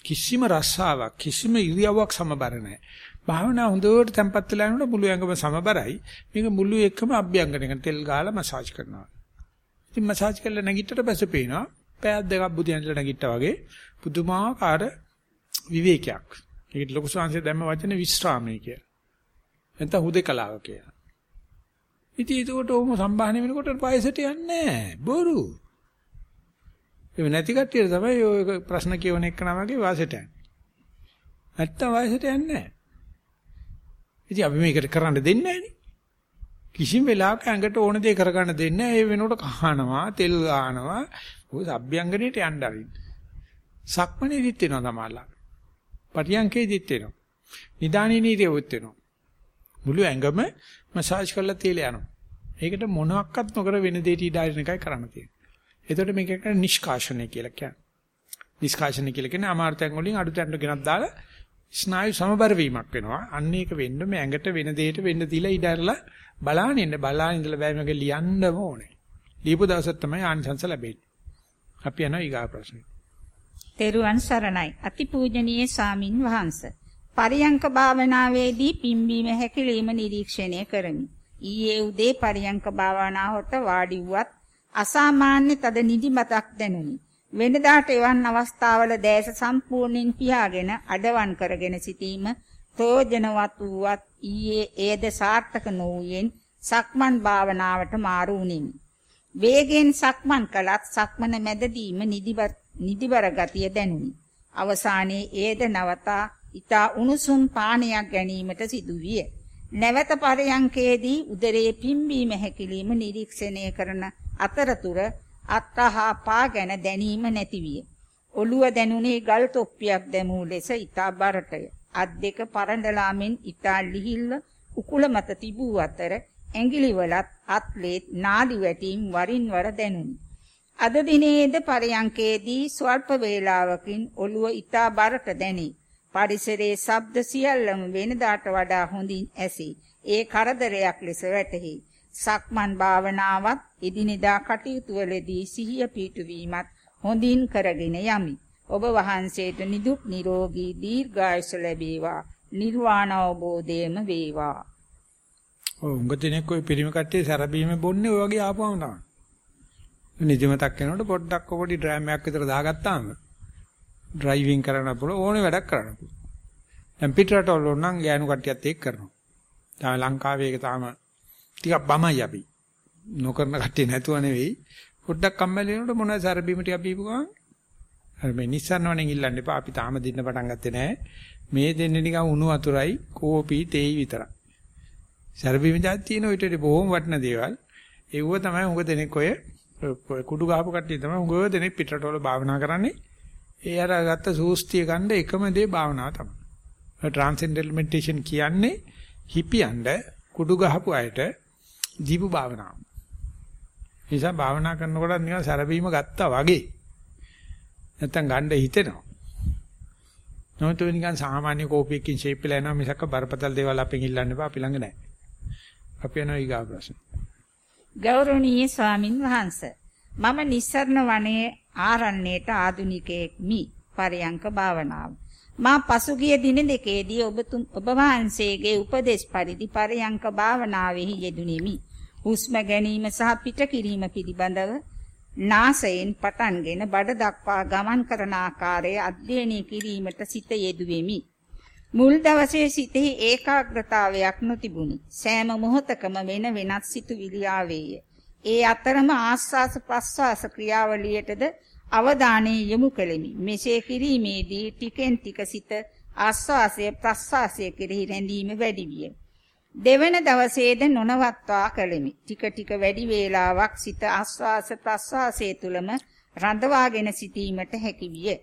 කිසිම රස්සාවක් කිසිම ඉරියව්වක් සමබර නැහැ. භාවනා හොඳට තැම්පත් වෙලා යනකොට මුළු ඇඟම සමබරයි. මේක මුළු එකම අභ්‍යංගනයක තෙල් ගාලා මසාජ් කරනවා. ඉතින් මසාජ් කරලා නැගිටට පස්සේ පේනවා පෑයක් දෙකක් බුදියන්ට නැගිට්ටා වගේ පුදුමාකාර විවේකයක්. ඒකට ලොකු සංසය දැම්ම වචනේ විස්රාමයේ කියලා. නැත්නම් හුදේකලාව කියලා. ඉතින් ඒකට ඔහොම සම්බාහනය වෙනකොට වයසට යන්නේ නැහැ. බොරු. ඒ නැති කට්ටියට තමයි ඔය ප්‍රශ්න කියවන එක නම වගේ වාසයට යන්නේ. නැත්තම් වයසට යන්නේ නැහැ. ඉතින් අපි මේකට කරන්න දෙන්නේ නැහනේ. කිසිම වෙලාවක ඇඟට ඕන දේ කරගන්න දෙන්නේ නැහැ. ඒ වෙනකොට කහනවා, තෙල් ගානවා, ඔය අභ්‍යංගනයට යන්න ආරින්. සක්මණේදිත් වෙනවා තමයිලා. පටියංකේදිත් වෙනවා. නිදානේ නීතියොත් වෙනවා. මුළු ඇඟම මසාජ් කරලා තියලා යනවා. ඒකට මොනවත් නොකර වෙන දෙයට ඉඩ අරින එකයි කරන්න තියෙන්නේ. එතකොට මේක කරන්නේ නිෂ්කාශනය කියලා කියන්නේ. නිෂ්කාශනය කියලා කියන්නේ අමාර්ථයන් වලින් අඩු තැන්ට ගෙනත් දාලා ස්නායු සමබර වීමක් වෙනවා. අන්න ඒක වෙන්න මේ ඇඟට වෙන දෙයකට වෙන්න දීලා ඉඩ අරලා බලාගෙන ඉන්න බලාගෙන ඉඳලා බෑ මේක ලියන්නම ඕනේ. ලියපු දවසක් තමයි ආනිසංස ලැබෙන්නේ. අපි යනවා ඊගා ප්‍රශ්නෙට. තෙරුවන් සරණයි. අතිපූජනීය සාමින් වහන්සේ. පරියංක භාවනාවේදී පිම්බීම හැකිලිම නිරීක්ෂණය කරමි. ඊයේ උදේ පරියංක භාවනාවට වාඩි වුවත් අසාමාන්‍ය තද නිදිමතක් දැනුනි. වෙනදාට එවන් අවස්ථාවල දැස සම්පූර්ණයෙන් පියාගෙන අඩවන් කරගෙන සිටීම ප්‍රයෝජනවත් වූවත් ඊයේ එයද සාර්ථක නොවුයෙන් සක්මන් භාවනාවට මාරු වුනිමි. වේගෙන් සක්මන් කළත් සක්මන මැදදීම නිදිබර ගතිය දැනුනි. අවසානයේ එයද නවතා ඊතා උණුසුම් පානයක් ගැනීමට සිදුවිය. නැවත පරයන්කේදී උදරයේ පිම්බීම හැකිලිම නිරීක්ෂණය කරන අතරතුර අත්හා පා ගැන දැනීම නැතිවිය. ඔළුව දැනුනේ ගල් තොප්පියක් දැමූ ලෙස ඊතා බරටය. අත් දෙක පරඬලාමෙන් ඊතා ලිහිල්ල උකුල මත තිබූ අතර ඇඟිලිවලත් අත්ලේත් නාඩි වැටීම් වරින් වර දැනුනි. අද දිනේද පරයන්කේදී ස්වල්ප වේලාවකින් ඔළුව ඊතා බරට දැනේ. පරිසරයේ ශබ්ද සියල්ලම වෙනදාට වඩා හොඳින් ඇසේ. ඒ කරදරයක් ලෙස වැටහි. සක්මන් භාවනාවත් එදිනෙදා කටයුතු වලදී සිහිය පිටුවීමත් හොඳින් කරගෙන යමි. ඔබ වහන්සේට නිදුක් නිරෝගී දීර්ඝායුෂ ලැබේවා. නිර්වාණ අවබෝධයම වේවා. ඔව් උඟ දිනෙක ඔය පිරිමි කට්ටිය සරබීමේ බොන්නේ ඔය වගේ ආපුවම තමයි. නිදිමතක් එනකොට පොඩ්ඩක් පොඩි ඩ්‍රෑම් එකක් විතර දාගත්තාම ඩ්‍රයිවිං කරන්න පුළුවන් ඕනේ වැඩක් කරන්න පුළුවන්. දැන් පිටරටවල නම් ගෑනු කට්ටියත් ඒක කරනවා. තාම ලංකාවේ ඒක තාම ටිකක් බමයි අපි. නොකරන කට්ටිය නැතුව නෙවෙයි. පොඩ්ඩක් කම්මැලි වෙනකොට මොනවද සරබීම ටික බීපු ගමන් අර මේ නිස්සන්නවනේ ඉල්ලන්න එපා. අපි තාම දින්න පටන් ගත්තේ නැහැ. මේ දෙන්නේ නිකන් උණු වතුරයි කෝපි තේයි විතරයි. සරබීම જાති තියෙන ඔයිට බොහොම වටින දේවල්. ඒව තමයි උඟ දෙනෙක් ඔය කුඩු ගහපු කට්ටිය තමයි උඟ දෙනෙක් පිටරටවල භාවනා කරන්නේ. ඒ අර ගත්ත සූස්තිය ගන්න එකම දේ භාවනාව තමයි. ට්‍රාන්සෙන්ඩල් මෙඩිටේෂන් කියන්නේ හිපියන්ඩ කුඩු ගහපු අයට දීපු භාවනාව. නිසා භාවනා කරනකොට නිකන් සරබීම ගත්තා වගේ. නැත්තම් ගන්න හිතෙනවා. නොතු නිකන් සාමාන්‍ය කෝපියකින් ෂේප් වෙලා යනවා මිසක් බරපතල දේවල් අපෙන් ඉල්ලන්න එපා අපි ළඟ නැහැ. අපි යනවා ඊගා ප්‍රශ්න. ගෞරවනීය ස්වාමින් වහන්සේ මම නිස්සරණ වනයේ ආරණ්‍යයට ආදුනිකයෙක් මි පරයන්ක භාවනාව. මා පසුගිය දින දෙකේදී ඔබ ඔබ වහන්සේගේ උපදේශ පරිදි පරයන්ක භාවනාවෙහි යෙදුණෙමි. හුස්ම ගැනීම සහ පිට කිරීම පිළිබඳව නාසයෙන් පටන්ගෙන බඩ දක්වා ගමන් කරන ආකාරය අධ්‍යයනය කිරීමට සිත යෙදුවෙමි. මුල් දවසේ සිතෙහි ඒකාග්‍රතාවයක් නොතිබුණි. සෑම මොහොතකම වෙන වෙනත් සිතුවිලි ආවේය. ඒ අතරම ආස්වාස ප්‍රස්වාස ක්‍රියාවලියටද අවධානය යොමු කෙලිමි. මෙසේ කිරීමේදී ටිකෙන් ටික සිත ආස්වාසය ප්‍රස්වාසය කෙරෙහි රැඳීම වැඩි විය. දෙවන දවසේද නොනවත්වා කළෙමි. ටික ටික වැඩි වේලාවක් සිත ආස්වාස ප්‍රස්වාසයේ තුලම රඳවාගෙන සිටීමට හැකි විය.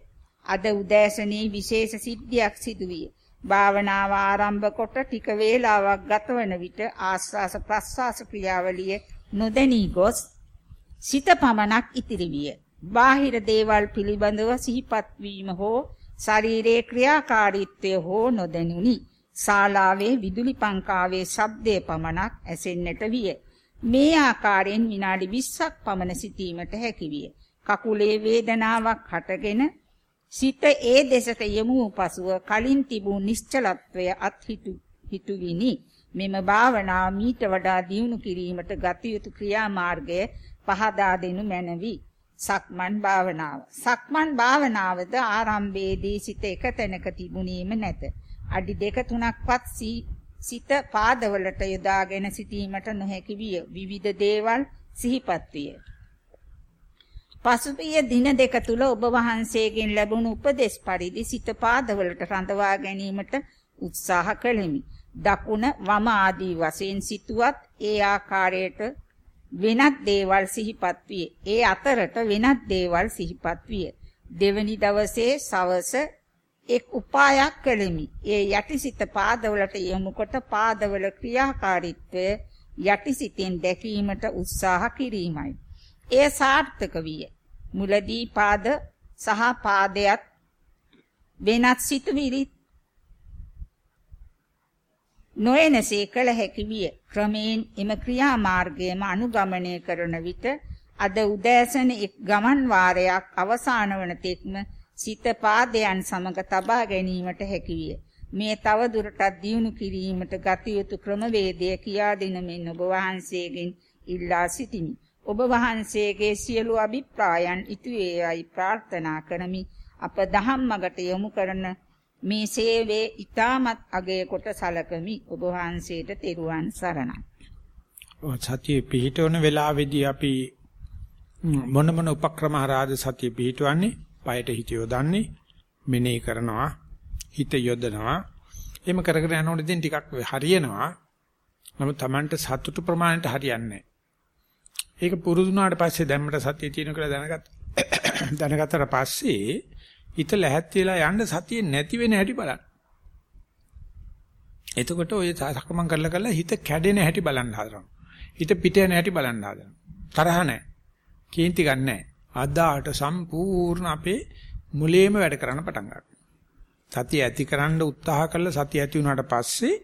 අද උදෑසනේ විශේෂ සිද්ධියක් සිදුවිය. භාවනාව ආරම්භ කොට ටික වේලාවක් ගතවන විට ආස්වාස ප්‍රස්වාස ක්‍රියාවලිය නොදැනී ගොස් සිත පමණක් ඉතිරි විය. බාහිර දේවල් පිළිබඳව සිහිපත් වීම හෝ ශරීරයේ ක්‍රියාකාරීත්වය හෝ නොදැනුනි. ශාලාවේ විදුලි පංකාවේ ශබ්දය පමණක් ඇසෙන්නට විය. මේ ආකාරයෙන් විනාඩි 20ක් පමණ සිටීමට හැකි විය. කකුලේ වේදනාවක් හටගෙන සිත ඒ දෙසට යමු පසුව කලින් තිබූ නිශ්චලත්වය අත්හිටු හිතුවිනි. මෙම භාවනාව මීට වඩා දියුණු කිරීමට ගත යුතු ක්‍රියාමාර්ගය පහදා දෙනු මැනවි. සක්මන් භාවනාව. සක්මන් භාවනාවද ආරම්භයේදී සිත එක තැනක තිබුණේම නැත. අඩි දෙක තුනක්වත් සිත පාදවලට යොදාගෙන සිටීමට නොහැකි විය. විවිධ දේවල් සිහිපත් විය. පසුගිය දින දෙක තුල ඔබ වහන්සේගෙන් ලැබුණු උපදෙස් පරිදි සිත පාදවලට රඳවා ගැනීමට උත්සාහ කළෙමි. දකුණ වම ආදී වශයෙන් සිටුවත් ඒ ආකාරයට වෙනත් දේවල් සිහිපත් විය. ඒ අතරට වෙනත් දේවල් සිහිපත් විය. දෙවැනි දවසේ සවස එක් උපායක් කළෙමි. ඒ යටිසිත පාදවලට යොමුකොට පාදවල ක්‍රියාකාරීත්වය යටිසිතෙන් දැකීමට උත්සාහ කිරීමයි. එය සාර්ථක විය. මුලදී පාද සහ පාදයට වෙනත් සිතුවිලි නොයනසේ කළ හැකි විය. ක්‍රමයෙන් එම ක්‍රියාමාර්ගයම අනුගමනය කරන විට අද උදෑසන එක් ගමන් වාරයක් අවසාන වන තෙක්ම සිත පාදයන් සමග තබා ගැනීමට හැකි විය. මේ තව දුරටත් දියුණු කිරීමට ගත යුතු ක්‍රමවේදය කියා දෙන මෙන් ඔබ වහන්සේගෙන් ඉල්ලා සිටිමි. ඔබ වහන්සේගේ සියලු අභිප්‍රායන් ඉටු වේයයි ප්‍රාර්ථනා කරමි. අප ධම්මකට යොමු කරන මේ සේවයේ ඊටමත් අගය කොට සලකමි. ඔබ වහන්සේට තෙරුවන් සරණයි. සතිය පිහිටවන වෙලාවේදී අපි මොන මොන උපක්‍රම හරහාද සතිය පිහිටවන්නේ? පයට හිත යොදන්නේ, මෙනෙහි කරනවා, හිත යොදනවා. එහෙම කරගෙන යනකොට ඉතින් ටිකක් හරියනවා. නමුත් Tamanට සතුටු ප්‍රමාණයට හරියන්නේ ඒක පුරුදුනාට පස්සේ දැම්මට සතිය තියෙන කියලා දැනගත්ත. [COUGHS] දැනගත්තට පස්සේ හිත ලැහැත් වෙලා යන්න සතිය නැති වෙන හැටි බලන්න. එතකොට ඔය සක්මන් කරලා කරලා හිත කැඩෙන හැටි බලන්න හදනවා. හිත පිට යන හැටි බලන්න හදනවා. තරහ නැහැ. කේන්ති ගන්න නැහැ. අදාට සම්පූර්ණ අපේ මුලේම වැඩ කරන්න පටන් ගන්නවා. සතිය ඇතිකරන්න උත්සාහ කළා සතිය ඇති වුණාට පස්සේ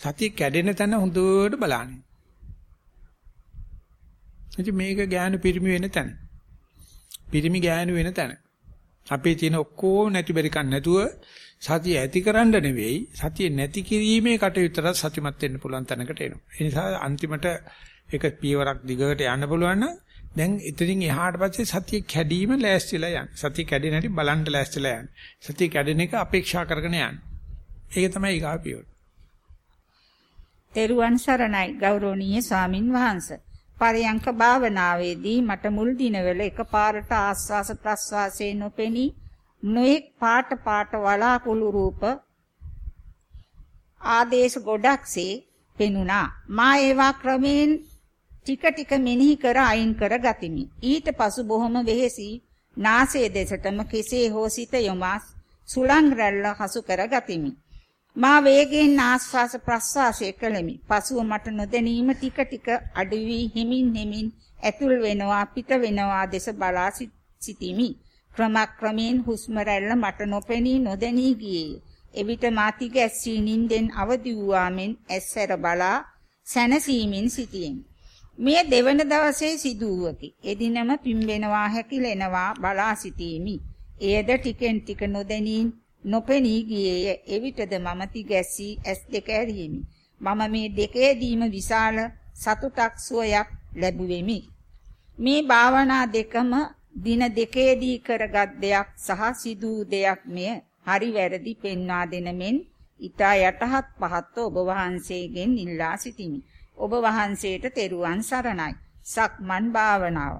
සතිය කැඩෙන තැන හොඳට බලන්න. ඉතින් මේක ගෑනු පිරිමි වෙන තැන. පිරිමි ගෑනු වෙන තැන. අපේ තියෙන ඔක්කොම නැති බැරි කන් නැතුව සතිය ඇතිකරන්න නෙවෙයි සතිය නැති කිරීමේ කටයුත්තට සතිමත් වෙන්න පුළුවන් තැනකට එනවා. ඒ නිසා අන්තිමට එක පියවරක් දිගට යන්න පුළුවන් නම් දැන් ඉතින් එහාට පස්සේ සතිය කැඩීම ලෑස්තිලා යන්න. සතිය කැඩෙන හැටි බලන්න ලෑස්තිලා යන්න. සතිය කැඩෙන එක අපේක්ෂා කරගෙන යන්න. ඒක තමයි ඊගා පියවර. තෙරුවන් සරණයි ගෞරවනීය ස්වාමින් වහන්සේ. පරයන්ක භාවනාවේදී මට මුල් දිනවල එකපාරට ආස්වාස ප්‍රස්වාසයේ නොපෙනී නොඑක් පාට පාට වලාකුළු රූප ආදේශ ගොඩක්සේ පෙනුණා. මා ඒවා ක්‍රමෙන් ටික ටික මෙනෙහි කර අයින් කර ගතිමි. ඊට පසු බොහොම වෙහෙසි නාසයේ දෙසටම කෙසේ හෝ සිත යොමා සුලං රැල්ල හසු කර ගතිමි. මා වේගයෙන් ආස්වාස ප්‍රස්වාසය කළෙමි. පසුව මට නොදැනීම ටික ටික අඩු වී හිමින් හිමින් ඇතුල් වෙනවා පිට වෙනවා දෙස බලා සිටිමි. ක්‍රමක්‍රමයෙන් හුස්ම රැල්ල මට නොපෙනී නොදැනී ගියේ. එවිට මාති ගැස්සී නින්දෙන් අවදි වූාමෙන් ඇස්සර බලා සැනසීමෙන් සිටියෙමි. මේ දෙවන දවසේ සිදුවුවකි. එදිනම පිම්බෙනවා හැකිලෙනවා බලා සිටීමි. එයද ටිකෙන් ටික නොදැනී නොපෙනී ගියේය. එවිටද මම තිගැස්සී ඇස් දෙක ඇරීමි. මම මේ දෙකේදීම විශාල සතුටක් සුවයක් ලැබුවෙමි. මේ භාවනා දෙකම දින දෙකේදී කරගත් දෙයක් සහ සිදු දෙයක් මෙය හරි වැරදි පෙන්වා දෙන මෙන් ඊට යටහත් පහත් ඔබ වහන්සේගෙන් ඉල්ලා සිටිමි. ඔබ වහන්සේට තෙරුවන් සරණයි. සක්මන් භාවනාව.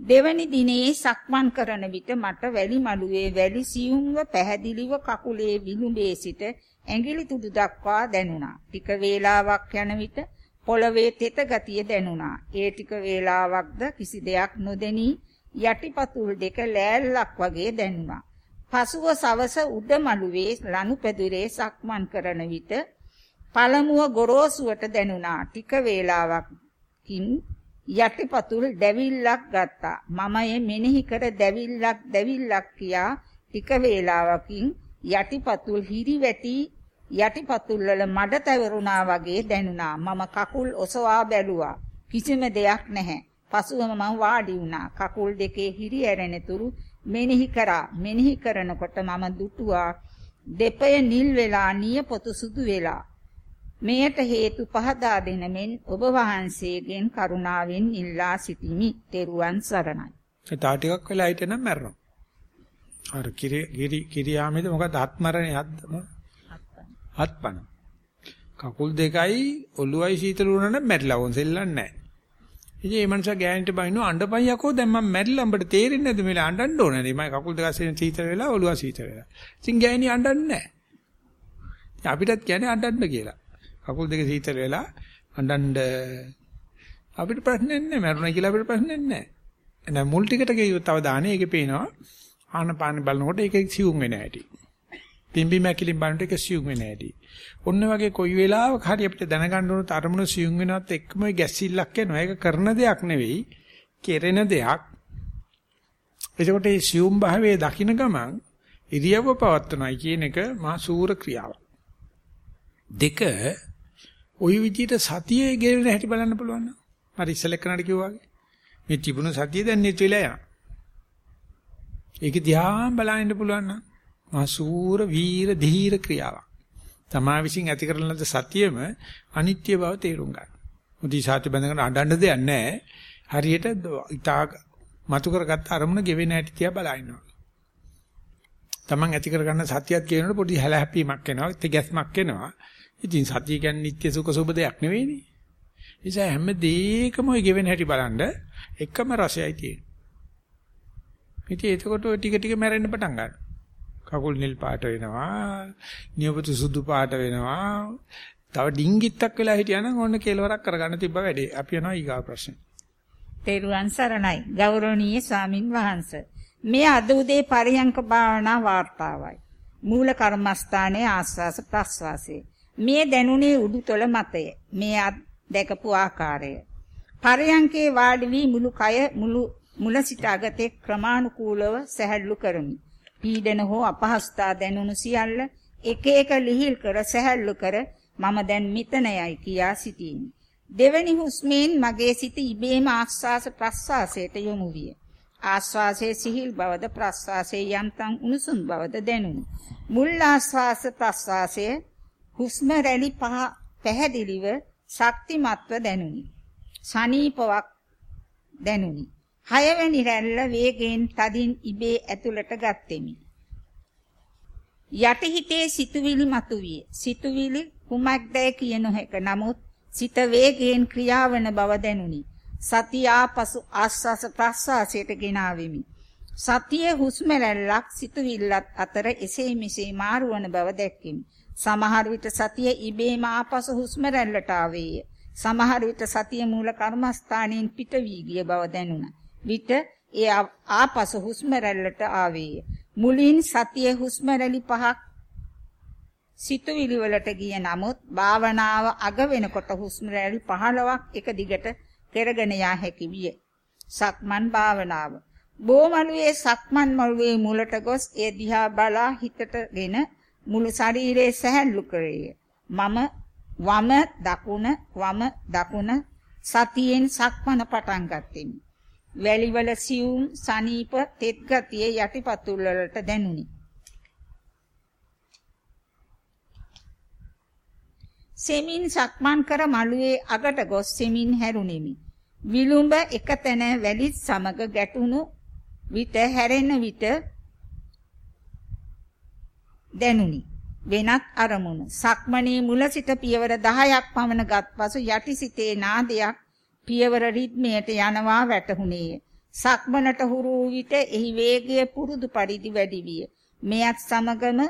දෙවැනි දිනේ සක්මන් කරන විට මට වැලි මළුවේ වැලි සියුම්ව පැහැදිලිව කකුලේ විලුඹේ සිට ඇඟිලි තුඩු දක්වා දැනුණා. ටික වේලාවක් යන විට පොළවේ තෙත ගතිය දැනුණා. ඒ ටික වේලාවක්ද කිසි දෙයක් නොදෙනී යටිපතුල් දෙක ලෑල්ලක් වගේ දැනුණා. පසුව සවස උඩ මළුවේ ලනුපැදුරේ සක්මන් කරන විට පළමුව ගොරෝසුවට දැනුණා. ටික වේලාවකින් යටිපතුල් දැවිල්ලක් ගත්තා. මම මෙනෙහි කර දැවිල්ලක් දැවිල්ලක් කියා ටික වේලාවකින් යටිපතුල් හිරිවැටි යටිපතුල් වල මඩ තවරුණා වගේ දැනුණා. මම කකුල් ඔසවා බැලුවා. කිසිම දෙයක් නැහැ. පසුව මම වාඩි වුණා. කකුල් දෙකේ හිරි ඇරෙනතුරු මෙනෙහි කරා. මෙනෙහි කරනකොට මම දුටුවා දෙපය නිල් වෙලා නියපොතු සුදු වෙලා. මෙයට හේතු පහදා දෙන මෙන් ඔබ වහන්සේගෙන් කරුණාවෙන් ඉල්ලා සිටිමි. ත්වන් සරණයි. ඒ තා ටිකක් වෙලා හිටෙනම් මැරෙනවා. අර කිරි කිරි කිරියාමේද මොකද හත්මරණේ හත් හත්පන. කකුල් දෙකයි ඔළුවයි සීතල වුණා නම් මැරිලා වොන් සෙල්ලන්නේ නැහැ. ඉතින් මේ මනුස්සයා ගෑනිට බයිනෝ අඬපන් යකෝ දැන් මම මැරිලා උඹට තේරෙන්නේ නැද්ද මේලා අඬන්න ඕනේ නේ මම කකුල් දෙක අස්සෙන් සීතල වෙලා ඔළුව සීතල වෙලා. ඉතින් ගෑණි අඬන්නේ නැහැ. අපිටත් කියන්නේ අඬන්න කියලා. කකුල් දෙක සීතල වෙලා අඬන්න අපිට ප්‍රශ්නයක් නැහැ මරුණා කියලා අපිට ප්‍රශ්නයක් නැහැ. එහෙනම් මුල් ටිකට ගියොත් තව දාන්නේ ඒකේ පේනවා ආනපාන බලනකොට ඒක සිවුම් වෙන හැටි. පිම්බි මැකිලින් බලනකොට ඒක සිවුම් වෙන හැටි. ඔන්න වගේ කොයි වෙලාවක හරි අපිට දැනගන්න ඕන තරමුණු සියුම් වෙනවත් එක්කම ගැස්සිල්ලක් එනවා. ඒක කරන දෙයක් නෙවෙයි, කෙරෙන දෙයක්. එතකොට මේ සියුම් භාවයේ දකින්න ගමන් ඉරියව්ව පවත්වනයි කියන එක මහා සූර ක්‍රියාවක්. දෙක ওই විදිහට සතියේ ගෙවෙන හැටි බලන්න පුළුවන් නේද? හරි ඉස්සෙල්ල කනට කිව්වා වගේ. මේ තිබුණු සතිය දැන් නිත් වෙලා යනවා. ඒක දිහා බලන්න පුළුවන් නම් මහා සූර වීර ධීර ක්‍රියාවක්. තමා විසින් ඇති කරන ලද සතියෙම අනිත්‍ය බව තේරුම් ගන්න. මුදී සාති බඳගෙන අඬන්න දෙයක් නැහැ. හරියට ඉතා මතු කරගත්ත අරමුණ ගෙවෙන හැටි තියා බලනවා. Taman ඇති කරගන්න සතියක් කියනකොට පොඩි හැලහැප්පීමක් එනවා, තෙගැස්මක් එනවා. ඉතින් සතිය කියන්නේ නිත්‍ය සුඛ සුබ දෙයක් නෙවෙයිනේ. නිසා හැම දෙයකම ඔය ගෙවෙන හැටි බලන්න එකම රසයයි තියෙන්නේ. ඉතින් එතකොට ඔය ටික ටික මැරෙන්න පටන් ගන්නවා. කකුල් නිල් පාට වෙනවා නියපොතු සුදු පාට වෙනවා. තව ඩිංගිත්තක් වෙලා හිටියනම් ඕන්න කෙලවරක් කරගන්න තිබ්බ වැඩේ. අපි යනවා ඊගා ප්‍රශ්න. තෙරුවන් සරණයි. ගෞරවනීය ස්වාමින් වහන්සේ. මේ අද උදේ පරියංක භාවනා වාර්තාවයි. මූල කර්මස්ථානයේ ආස්වාස ප්‍රස්වාසයේ. මේ දැනුනේ උඩුතොල මතය මේ දැකපු ආකාරය පරියංකේ වාඩි වී මුළු කය මුළු මුල සිට අගතේ ක්‍රමානුකූලව සැහැල්ලු කරමි පීඩන හෝ අපහසුතා දැනුණු සියල්ල එක එක ලිහිල් කර සැහැල්ලු කර මම දැන් මිතනයයි කියා සිටිමි. දෙවැනි හුස්මෙන් මගේ සිත ඉබේම ආස්වාස ප්‍රස්වාසයට යොමු විය. ආස්වාසයේ සිහිල් බවද ප්‍රස්වාසයේ යම්තම් උණුසුම් බවද දැනුනි. මුල් ආස්වාස ප්‍රස්වාසයේ හුස්ම රැලි පහ පැහැදිලිව ශක්තිමත්ව දැනුනි. සනීපවක් දැනුනි. හයවැනි රැල්ල වේගයෙන් තදින් ඉබේ ඇතුළට ගත්ෙමි. යටිහිතේ සිතුවිලි මතුවිය. සිතුවිලි කුමක්දයි කිය නොහැක. නමුත් සිත වේගයෙන් ක්‍රියාවන බව දැනුනි. සතිය ආපසු ආස්වාස ප්‍රස්වාසයට ගෙනාවෙමි. සතියේ හුස්ම රැල්ලක් සිතුවිල්ලත් අතර එසේ මෙසේ මාරුවන බව දැක්කෙමි. සමහර විට සතිය ඉබේම ආපසු හුස්ම රැල්ලට ආවේය. සමහර විට සතිය මූල කර්මස්ථානයෙන් පිට වී ගිය බව දැනුණා. විට එය ආපසු හුස්ම රැල්ලට ආවේය. මුලින් සතියේ හුස්ම රැලි පහක් සිතුවිලි වලට ගිය නමුත් භාවනාව අග වෙනකොට හුස්ම රැලි 15ක් එක දිගට කරගෙන යා හැකි විය. සක්මන් භාවනාව. බෝමළුවේ සක්මන් මළුවේ මුලට ගොස් ඒ දිහා බලා හිතටගෙන මුළු ශරීරයේ සැහැල්ලු කරේය. මම වම දකුණ වම දකුණ සතියෙන් සක්මන පටන් ගත්තෙමි. වැලිවල සියුම් සනීප තෙත් ගතිය යටිපතුල් වලට දැනුනි. සෙමින් සක්මන් කර මළුවේ අගට ගොස් සෙමින් හැරුණෙමි. විලුඹ එකතැන වැලිත් සමග ගැටුණු විට හැරෙන විට දැනුනි. වෙනත් අරමුණු. සක්මණේ මුල සිට පියවර 10ක් පමණ ගත් පසු යටිසිතේ නාදයක් පියවර රිද්මයට යනවා වැටහුණේය. සක්මනට හුරු විට එහි වේගය පුරුදු පරිදි වැඩි විය. මෙයත් සමගම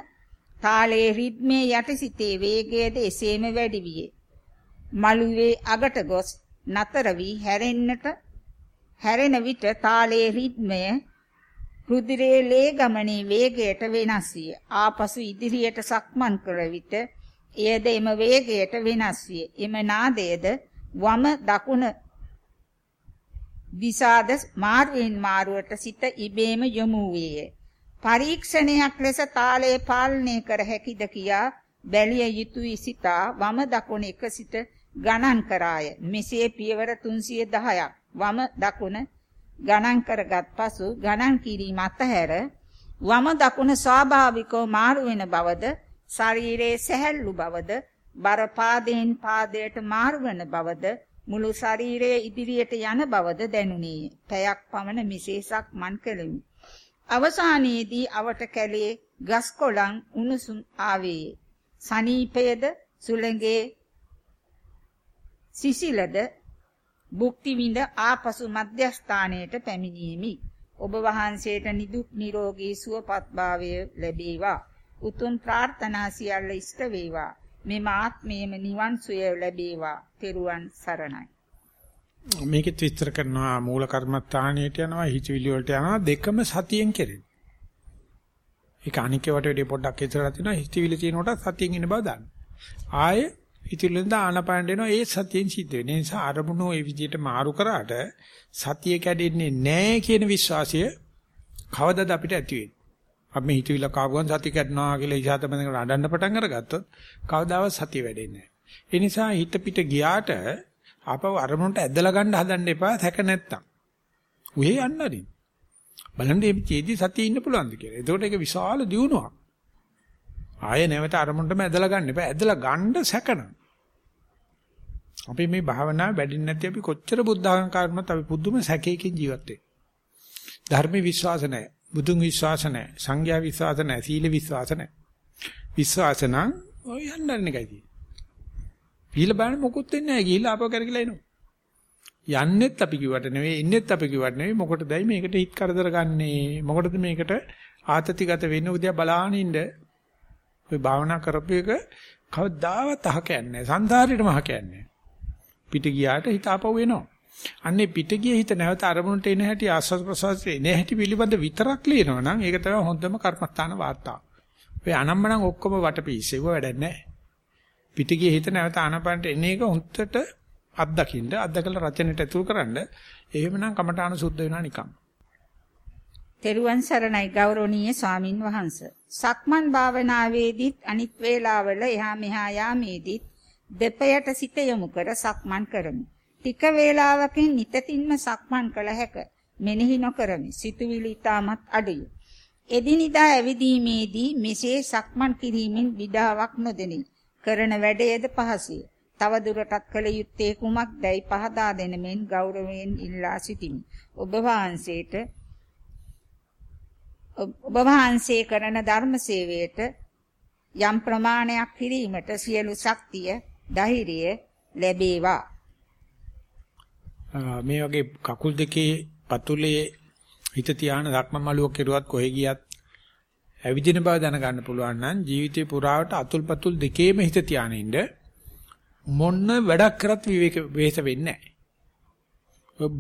තාලයේ රිද්මේ යටිසිතේ වේගයද එසේම වැඩි විය. මළුවේ අගට ගොස් නතර වී හැරෙන්නට හැරෙන විට තාලයේ රිද්මය රුධිරයේ ලේ ගමනේ වේගයට වෙනස් විය. ආපසු ඉදිරියට සක්මන් කර විට එයද එම වේගයට වෙනස් විය. එම නාදයේද වම දකුණ දිසාද මාරුවෙන් මාරුවට සිත ඉබේම යොමු වේය. පරීක්ෂණයක් ලෙස තාලය පාලනය කර හැකිද කියා බැලිය යුතුයි සිතා වම දකුණ එක සිට ගණන් කරාය. මෙසේ පියවර 310ක් වම දකුණ ගණන් කරගත් පසු ගණන් කිරීම අතහැර වම දකුණ ස්වාභාවිකව මාරු වෙන බවද ශරීරයේ සැහැල්ලු බවද බර පාදයෙන් පාදයට මාරු වෙන බවද මුළු ශරීරයේ ඉදිරියට යන බවද දැනුනේය. පැයක් පමණ මිසේසක් මන් කෙලෙමි. අවසානයේදී අවට කැලේ ගස් කොළන් උණුසුම් ආවේ. සනීපයේද සුළඟේ සිසිලද භුක්ති විඳ ආපසු මධ්‍යස්ථානයට පැමිණීමි. ඔබ වහන්සේට නිදුක් නිරෝගී සුවපත් භාවය ලැබේවා. උතුම් ප්‍රාර්ථනා සියල්ල ඉෂ්ට වේවා. මෙම ආත්මයේම නිවන් සුවය ලැබේවා. තෙරුවන් සරණයි. මේකෙත් විස්තර කරනවා මූල කර්මස්ථානයට යනවා හිතවිලි වලට යනවා දෙකම සතියෙන් කෙරෙන. ඒක අනිකේවට වැඩි පොඩ්ඩක් ඉස්සරහට තියෙනවා හිතවිලි තියෙනකොට සතියෙන් ඉන්න බව දාන්න. ආයේ හිතවිලිෙන්ද ආනපාන දෙනවා ඒ සතියෙන් සිද්ධ වෙන නිසා අරමුණු ඒ විදිහට මාරු කරාට සතිය කැඩෙන්නේ නැහැ කියන විශ්වාසය කවදාද අපිට ඇති වෙන්නේ. අපි මේ හිතවිල්ල කාපුවන් සතිය කැඩනවා කියලා ඉජාත බඳගෙන අඬන්න පටන් අරගත්තොත් කවදාවත් සතිය වෙඩෙන්නේ නැහැ. ඒ නිසා හිත පිට ගියාට ආපහු අරමුණට ඇදලා ගන්න හදන්න එපා තැක නැත්තම්. උහේ යන්න අරින්. බලන්න මේ චේදී සතිය ඉන්න පුළුවන්ද කියලා. එතකොට ඒක විශාල දියුණුවක්. ආයෙ නැවත අරමුණටම ඇදලා ගන්න එපා. ඇදලා ගන්න සැකන. අපි මේ භාවනාව වැඩින් නැති අපි කොච්චර බුද්ධාගංකාරනොත් අපි පුදුම සැකයකින් ජීවත් වෙන්නේ. ධර්ම විශ්වාස නැහැ. බුදුන් විශ්වාස නැහැ. සංඝයා විශ්වාස නැහැ. සීල විශ්වාස නැහැ. විශ්වාස නම් ඔය යන්නන්න එකයි තියෙන්නේ. පිළ බලන්න මොකුත් වෙන්නේ නැහැ. ගිහිල්ලා ආපහු කරකිලා එනවා. යන්නෙත් අපි කිව්වට නෙවෙයි, ඉන්නෙත් අපි කිව්වට නෙවෙයි. මොකටදයි මේකට හිත කරදර ගන්නෙ? මොකටද මේකට ආතතිගත වෙන්න උදේ බලාගෙන ඉන්න. ඔය භාවනා කරපු එක කවදාවත් අහ කියන්නේ නැහැ. සංසාරේටම අහ කියන්නේ නැහැ. පිට ගියාට හිත ආපහු එනවා. අන්නේ පිට ගිය හිත නැවත අරමුණට එන හැටි ආස්වාද ප්‍රසවාසයේ එන හැටි පිළිබඳ විතරක් ලියනවා නම් ඒක තමයි හොඳම කර්මස්ථාන වාර්තාව. ඔය අනම්මනම් ඔක්කොම වටපිස්සෙව වැඩක් නැහැ. පිට ගිය හිත නැවත ආනපනට එන එක හොන්තට අත්දකින්න අත්දකලා රචනෙට ඇතුල් කරන්න එහෙමනම් කමඨාන සුද්ධ වෙනවා නිකන්. තෙරුවන් සරණයි ගෞරවනීය ස්වාමින් වහන්සේ. සක්මන් භාවනාවේදීත් අනිත් වේලාවල එහා මෙහා යාමේදීත් දෙපයට සිත යොමු කර සක්මන් කරමි. ටික වේලාවකින් නිතින්ම සක්මන් කළ හැක. මෙනෙහි නොකරමි. සිතුවිලි ඊටමත් අඩුය. එදිනිදා ඇවිදීමේදී මෙසේ සක්මන් කිරීමෙන් විඩාවක් නොදෙනි. කරන වැඩයේද පහසුය. තව දුරටත් කළ යුත්තේ කුමක්දයි පහදා දෙන මෙන් ගෞරවයෙන් ඉල්ලා සිටිමි. ඔබ වහන්සේට ඔබ වහන්සේ කරන ධර්ම සේවයට යම් ප්‍රමාණයක් කිරීමට සියලු ශක්තිය, ධෛර්යය ලැබේවා. මේ වගේ කකුල් දෙකේ පතුලේ හිත තියාන ධක්ම මළුවක් කෙරුවත් කොහෙ ගියත් ඇවිදින බව දැනගන්න පුළුවන් නම් ජීවිතේ පුරාවට අතුල් පතුල් දෙකේම හිත තියාගෙන ඉන්න මොන්න වැඩක් කරත් විවේක වෙහෙස වෙන්නේ නැහැ.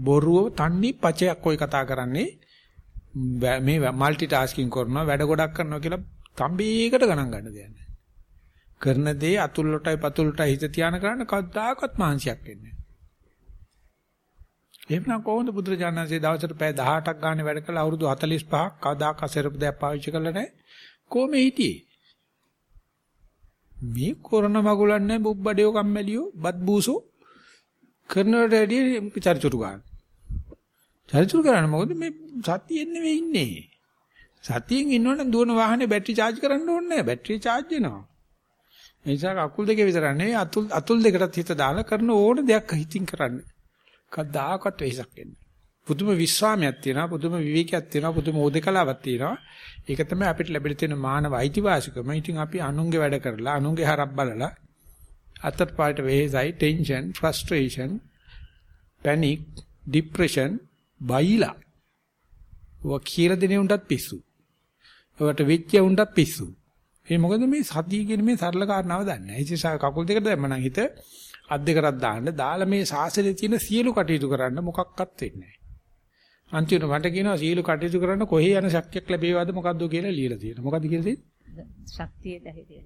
බොරුව තන්නේ පචයක් ඔය කතා කරන්නේ මේ মালටි ටාස්කින් කරනවා වැඩ ගොඩක් කරනවා කියලා තඹේකට ගණන් ගන්න දෙයක් නැහැ. කරන දේ අතුල්ලටයි පතුල්ලටයි හිත තියාන කරන්න කවදාකවත් මහන්සියක් වෙන්නේ එහෙමනම් කොහොමද බුදුරජාණන්සේ දවසට පැය 18ක් ගන්න වැඩ කළා? අවුරුදු 45ක් කවදාක අසරප දෙයක් පාවිච්චි කළා නැහැ. කොහොම හිටියේ? මේ කොරණ මගුලන් නැහැ බුබ්බඩියෝ කම්මැලියෝ බත් බූසෝ කරනවට වැඩිය චරිචුරු ගන්න. චරිචුරු කරන්න මොකද මේ සතියෙන් නෙවෙයි ඉන්නේ. සතියෙන් ඉන්නවනම් දුවන වාහනේ බැටරි charge කරන්න ඕනේ නැහැ. බැටරිය charge වෙනවා. ඒ නිසා කකුල් දෙකේ විතර නෙවෙයි අතුල් අතුල් දෙකටත් හිත දාලා කරන ඕන දෙයක් හිතින් කරන්නේ කවදාකවත් වෙහසක් එන්නේ. පුදුම විශ්වාමයක් තියෙනවා, පුදුම විවේකයක් තියෙනවා, පුදුම ඕදකලාවක් තියෙනවා. ඒක තමයි අපිට ලැබෙන තියෙන මානව අයිතිවාසිකම. ඉතින් අපි අනුන්ගේ වැඩ කරලා, අනුන්ගේ හරක් බලලා අතට පාට වෙහසයි, ටෙන්ෂන්, ෆ්‍රස්ට්‍රේෂන්, පැනික්, ડિප්‍රෙෂන්, බයිලා. ඔය කියලා දෙනේ උන්ටත් පිස්සු. ඔයාට වෙච්ච උන්ටත් පිස්සු. ඒ මොකද මේ සතිය කියන මේ සරල කාරණාව දන්නේ නැහැ. ඒ නිසා කකුල් දෙකට දැම්මනම් හිත අත් දෙකටත් දාන්න දාලා මේ ශාසනයේ තියෙන සියලු කටයුතු කරන්න මොකක්වත් වෙන්නේ නැහැ. අන්තිමට මට කියනවා සියලු කටයුතු කරන්න කොහේ යන ශක්තියක් ලැබේවද මොකද්ද කියලා ලියලා තියෙනවා. මොකද්ද කියලා තියෙන්නේ? ශක්තිය ධෛර්යය.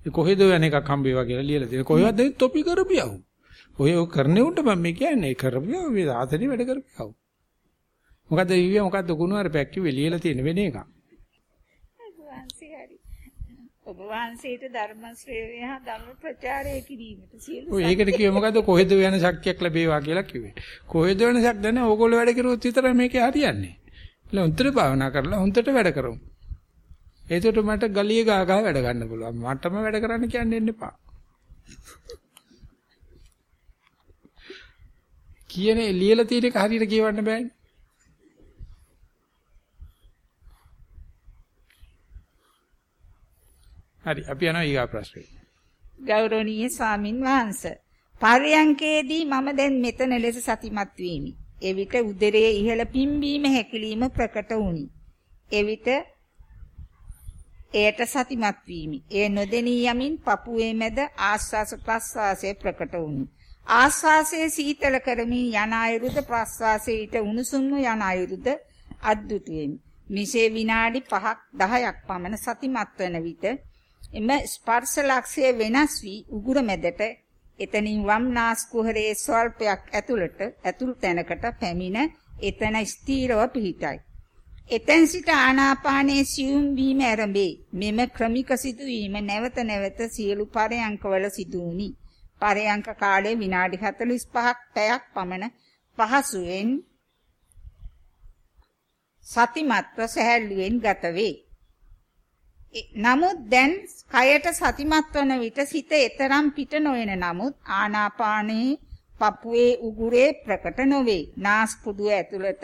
ඒ කොහෙද යන එකක් හම්බේවා කියලා ලියලා තියෙනවා. කොහෙවත් දෙන්නේ තොපි කරපියව. ඔය කරන්නේ උන්ට මම කියන්නේ කරපියව මේ ආතනෙ වැඩ කරපියව. මොකද්ද ඉවිය මොකද්ද කුණුවර පැක් කිව්වේ ලියලා තියෙන වෙන එකක්. ඔබ වහන්සේට ධර්ම ශ්‍රේණිය හා ධර්ම ප්‍රචාරය කිරීමට සියලු ඔය ඒකට කිව්වේ මොකද්ද කොහෙද යන ශක්තියක් ලැබේවා කියලා කිව්වේ. කොහෙද යන ශක්තිය නැහැ ඕගොල්ලෝ වැඩ කරුවොත් විතරයි මේකේ හරියන්නේ. એટલે උන්තර භාවනා කරලා හොන්දට වැඩ කරමු. එතකොට මට ගලිය ගා ගා වැඩ ගන්න පුළුවන්. මටම වැඩ කරන්න කියන්න එන්න එපා. කියන්නේ ලියලා තියෙන එක හරියට කියවන්න බෑනේ. හරි අපි යනවා ඊගා ප්‍රශ්නේ. ගෞරවනීය ස්වාමින් වහන්සේ පර්යංකේදී මම දැන් මෙතන ලෙස සතිමත් වීමි. එවිට උදරයේ ඉහළ පිම්බීම හැකිලිම ප්‍රකට වුනි. එවිට එයට සතිමත් වීමි. ඒ නොදෙනී යමින් පපුවේ මැද ආස්වාස ප්‍රස්වාසයේ ප්‍රකට වුනි. ආස්වාසයේ සීතල කරමින් යන අයුරුද ප්‍රස්වාසයේ උණුසුම්ම යන අයුරුද අද්දුටුවෙමි. මිසේ විනාඩි 5ක් 10ක් පමණ සතිමත් වන විට එම ස්පර්ශ ලක්ෂය වෙනස් වී උගුර මැදට එතනින් වම් නාස් කුහරයේ ස්වල්පයක් ඇතුළට ඇතුළු තැනකට පැමිණ එතන ස්ථීරව පිහිටයි. එතෙන් සිට ආනාපානයේ සියුම් වීම ආරම්භේ. මෙම ක්‍රමික සිදුවීම නැවත නැවත සියලු පරයන්කවල සිදු වුනි. පරයන්ක කාලය විනාඩි 45ක් පැයක් පමණ පහසුවෙන් සතිමත්ව සැහැල්ලුවෙන් ගත වේ. නමුත් දැන් කයට සතිමත් වන විට සිත එතරම් පිට නොවන නමුත් ආනාපානයේ පපුවේ උගුරේ ප්‍රකට නොවේ. නාස්පුඩුව ඇතුළත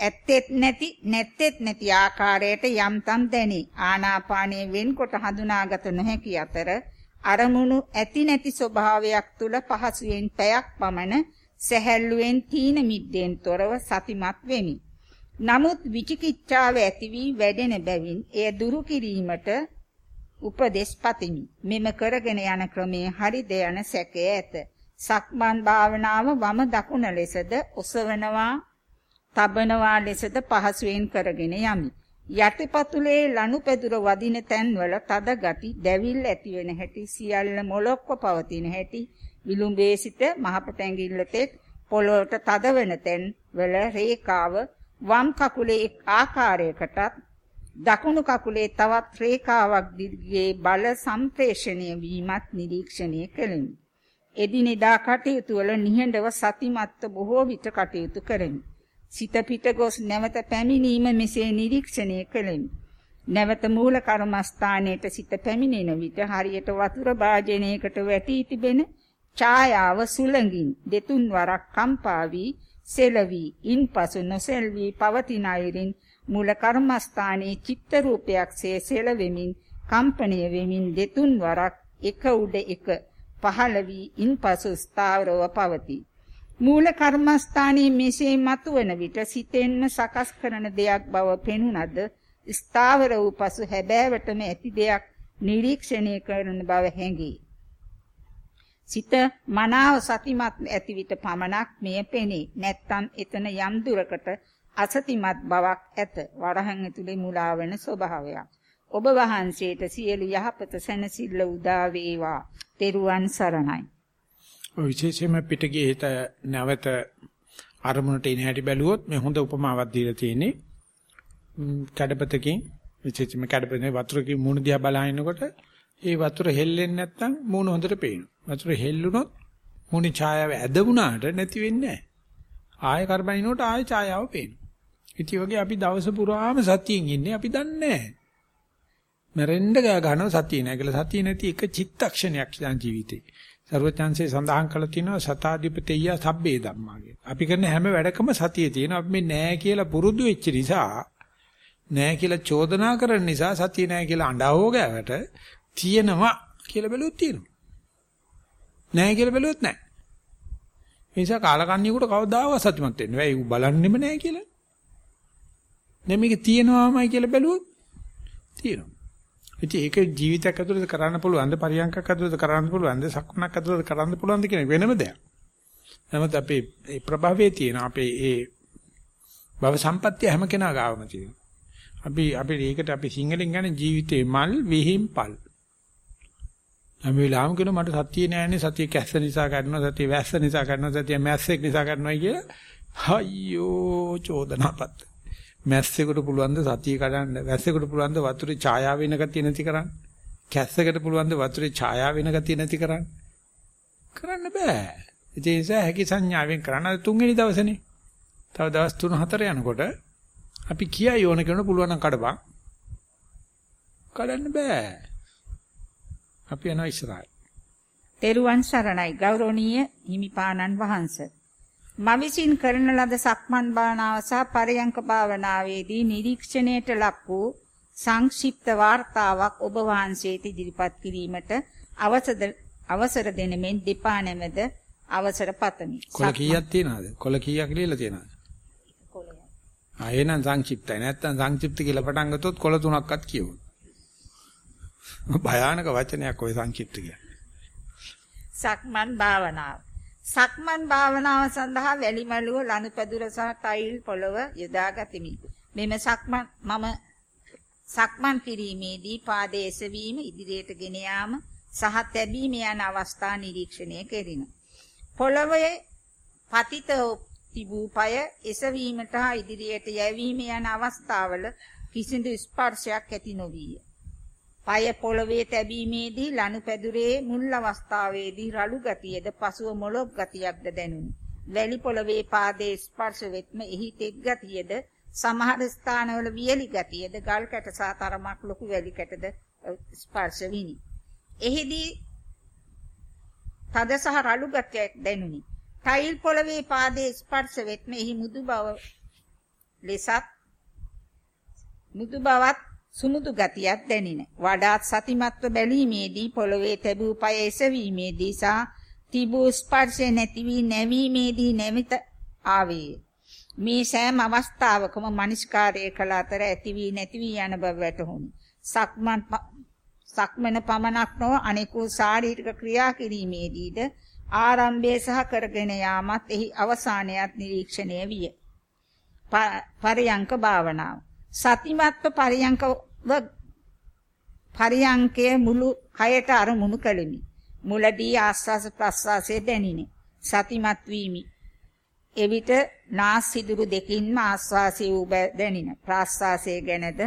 ඇත්තෙත් නැති නැත්තෙත් නැති ආකාරයට යම්තම් දැනේ. ආනාපානයේ වෙන්කොට හඳුනාගත නොහැකි අතර අරමුණු ඇති නැති ස්වභාවයක් තුල පහසුවෙන් පැයක් පමණ සැහැල්ලුවෙන් තීන මිද්දෙන් තොරව සතිමත් වෙමි. නමුත් විචිකිච්ඡාව ඇති වී වැඩෙන බැවින් එය දුරු කිරීමට උපදෙස් පතිමි. මෙම කරගෙන යන ක්‍රමයේ හරිද යන සැකය ඇත. සක්මන් භාවනාව වම දකුණ ලෙසද ඔසවනවා තබනවා ලෙසද පහසුවෙන් කරගෙන යමි. යටිපතුලේ ලනුපැදුර වදින තැන්වල තද ගති, දැවිල්ල ඇති වෙන හැටි, සියල්ල මොලොක්ව පවතින හැටි, විලුඹේ සිට මහපට ඇඟිල්ල තෙක් පොළොවට තද වෙන තැන් වල රේඛාව වම් කකුලේ එක් ආකාරයකටත් දකුණු කකුලේ තවත් රේඛාවක් දිගේ බල සම්ප්‍රේෂණය වීමත් නිරීක්ෂණය කෙලිමි. එදිනෙදා කටයුතු වල නිහඬව සතිමත්ව බොහෝ විට කටයුතු කරමි. සිත පිට ගොස් නැවත පැමිණීම මෙසේ නිරීක්ෂණය කෙලිමි. නැවත මූල කර්මස්ථානයේට සිත පැමිණෙන විට හරියට වතුර භාජනයකට වැටී තිබෙන ඡායාව සුළඟින් දෙතුන් වරක් කම්පා වී සෙලවි ඉන්පසු නොසෙල්වි පවතින අයරින් මූල කර්මස්ථානයේ චිත්ත රූපයක්සේ සෙලවෙමින් කම්පණය වෙමින් දෙතුන් වරක් එක උඩ එක පහළ වී ඉන්පසු ස්ථාවරව පවතී. මූල කර්මස්ථානයේ මෙසේ මතුවන විට සිතෙන්ම සකස් කරන දෙයක් බව පෙනුනද ස්ථාවර වූ පසු හැබෑවටම ඇති දෙයක් නිරීක්ෂණය කරන බව හැඟේ. සිත මනාව සතිමත් ඇති විට පමණක් මෙය පෙනේ. නැත්තම් එතන යම් දුරකට අසතිමත් බවක් ඇත. වරහන් ඇතුලේ මුලා වෙන ස්වභාවයක්. ඔබ වහන්සේට සියලු යහපත සැනසෙල්ල උදා වේවා. තෙරුවන් සරණයි. ඔය විශේෂයෙන්ම පිටගේ හිත නැවත අරමුණට එන හැටි බැලුවොත් මේ හොඳ උපමාවක් දීලා තියෙන්නේ. කඩපතකින් විශේෂයෙන්ම කඩපතේ වතුරකින් මුණ දිහා බලනකොට ඒ වතුර හෙල්ලෙන්නේ නැත්නම් මූණ හොඳට පේනවා. වතුර හෙල්ලුනොත් මුණි ඡායාව ඇද වුණාට නැති වෙන්නේ නැහැ. ආය කරබනිනකොට ආය ඡායාව පේනවා. ඉතින් වගේ අපි දවස පුරාම සතියෙන් ඉන්නේ අපි දන්නේ නැහැ. මැරෙන්න ගන්නවා සතිය නැහැ කියලා සතිය නැති එක චිත්තක්ෂණයක් දැන් ජීවිතේ. සර්වචන්සේ සඳහන් කළා තියෙනවා සතාධිපතිය සබ්බේ ධම්මා කියලා. අපි කරන හැම වැඩකම සතියේ තියෙනවා. අපි මේ නැහැ කියලා පුරුදු වෙච්ච නිසා නැහැ කියලා චෝදනා කරන නිසා සතිය නැහැ කියලා අඬවෝ ගෑවට තියෙනවා කියලා බැලුවොත් තියෙනවා. නැහැ කියලා බැලුවොත් නැහැ. ඒ නිසා කාලකන්ණියෙකුට කවදාවත් සතුටුමත් වෙන්න බෑ. ඒක බලන්නෙම නැහැ කියලා. දැන් මේක තියෙනවාමයි කියලා බැලුවොත් තියෙනවා. ඉතින් ඒක ජීවිතයක් ඇතුළත කරන්න පුළුවන්ද පරියන්කක් ඇතුළත කරන්න පුළුවන්ද සක්මනක් ඇතුළත කරන්න පුළුවන්ද කියන වෙනම දෙයක්. නමුත් අපේ ඒ ප්‍රභවයේ තියෙන අපේ ඒ භව සම්පත්තිය හැම කෙනා ගාවම තියෙනවා. අපි අපි ඒකට අපි සිංහලෙන් ගන්න ජීවිතේ මල් විහිම්පල්. හැම වෙලාවෙම කියන මට සතිය නෑනේ සතිය කැස්ස නිසා කරනවා සතිය වැස්ස නිසා කරනවා සතිය මැස්සෙක් නිසා කරනවා කියලා අයියෝ චෝදනාපත් මැස්සෙකුට පුළුවන් ද සතිය කඩන්න? වැස්සෙකුට පුළුවන් ද වතුරේ ඡායාව වෙන ගතිය නැති කරන්න? කැස්සකට පුළුවන් ද වතුරේ ඡායාව වෙන ගතිය නැති කරන්න? කරන්න බෑ. ඒ නිසා හැකි සංඥාවෙන් කරන්න තුන්වෙනි දවසේනේ. තව දවස් 3-4 යනකොට අපි කියයි ඕන කෙනෙකුට පුළුවන් නම් කඩපන්. කඩන්න බෑ. අපි යනවා ඉස්සරහට. තෙරුවන් සරණයි ගෞරවනීය හිමිපාණන් වහන්ස. මම විසින් කරන ලද සක්මන් භාවනාව සහ පරයන්ක භාවනාවේදී නිරීක්ෂණයට ලක් වූ සංක්ෂිප්ත වார்த்தාවක් ඔබ වහන්සේට ඉදිරිපත් කිරීමට අවසර දෙනෙමින් දෙපා නැමෙද අවසර පතමි. කොළ කීයක් තියනවද? කොළ කීයක් ලියලා තියනවද? කොළයක්. ආ එහෙනම් සංක්ෂිප්තයි. නැත්තම් සංක්ෂිප්ත කියලා පටන් ගත්තොත් කොළ තුනක්වත් කියවුවා. භයානක වචනයක් ඔය සංක්ෂිප්ත කියන්නේ. සක්මන් භාවනාව. සක්මන් භාවනාව සඳහා වැලිමලුව ලනුපැදුර සහ ටයිල් පොළව යොදා ගතිමි. මෙම සක්මන් මම සක්මන් කිරීමේදී පාදයේ එසවීම ඉදිරියට ගෙන යාම සහ තැබීම යන අවස්ථා නිරීක්ෂණය කෙරින. පොළවේ පතිත තිබූ পায় එසවීමට හා ඉදිරියට යැවීම යන අවස්ථාවල කිසිදු ස්පර්ශයක් ඇති නොවිය. পায় පොළවේ තැබීමේදී ලනුපැදුරේ මුල් අවස්ථාවේදී රළු ගතියද පසුව මොළොක් ගතියක්ද දැනුනි. වැලි පොළවේ පාදයේ ස්පර්ශ වෙත්ම එහි තෙත් ගතියද සමහර ස්ථානවල වියලි ගතියද ගල් කැට සහ තරමක් ලොකු වැලි කැටද ස්පර්ශ විනි. එහිදී තද සහ රළු ගතියක් දැනුනි. ටයිල් පොළවේ පාදයේ ස්පර්ශ වෙත්ම එහි මුදු බව ලෙසත් මුදු බවත් සුමුදු ගතියක් දැනින. වඩාත් සතිමත්ව බැලීමේදී පොළවේ තැබූ පය එසවීමේදී සහ තිබූ ස්පර්ශය නැති වී නැවීමේදී නැමිත ආවේ. මේ සෑම අවස්ථාවකම මනිස්කාරය කළ අතර ඇති වී නැති වී යන බව වැටහුණි. සක්මන් සක්මන පමණක් නොව අනෙකුත් ශාරීරික ක්‍රියා කිරීමේදීද ආරම්භය සහ කරගෙන යාමත් එහි අවසානයත් නිරීක්ෂණය විය. පරයන්ක භාවනාව. සතිමත්ව පරයන්කව පරයන්කයේ මුළු කයට අරමුණු කළෙමි. මුලදී ආස්වාස ප්‍රස්වාසයේ දැනිනි. සතිමත් වීමි. එවිට නාස් සිදුරු දෙකින්ම ආස්වාසයේ උබ දැනින. ප්‍රස්වාසයේ ගැනද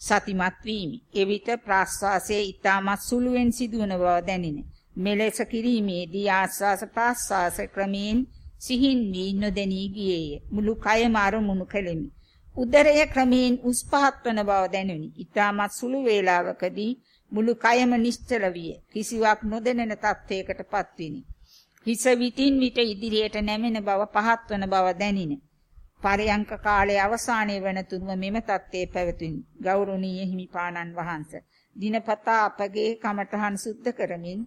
සතිමත් වීමි. එවිට ප්‍රාශ්වාසයේ ඊටමත් සුළුවෙන් සිදුවන බව දැනින. මෙලෙස කිරීමේදී ආශ්වාස ප්‍රාශ්වාස ක්‍රමයෙන් සිහින් වී නොදැනී ගියේය. මුළු කයම අරමුණු කෙලෙමි. උදරය ක්‍රමයෙන් උස් පහත් වන බව දැනුනි. ඊටමත් සුළු වේලාවකදී මුළු කයම නිශ්චල විය. කිසිවක් නොදැනෙන තත්වයකටපත් විනි. හිස විටින් විට ඉදිරියට නැමෙන බව පහත් වන බව දැනිනේ. පරයන්ක කාලයේ අවසානයේ වන තුරුම මෙම தත්ත්වයේ පැවතුනි. ගෞරවනීය හිමිපාණන් වහන්සේ. දිනපතා අපගේ කමඨහන් සුද්ධ කරමින්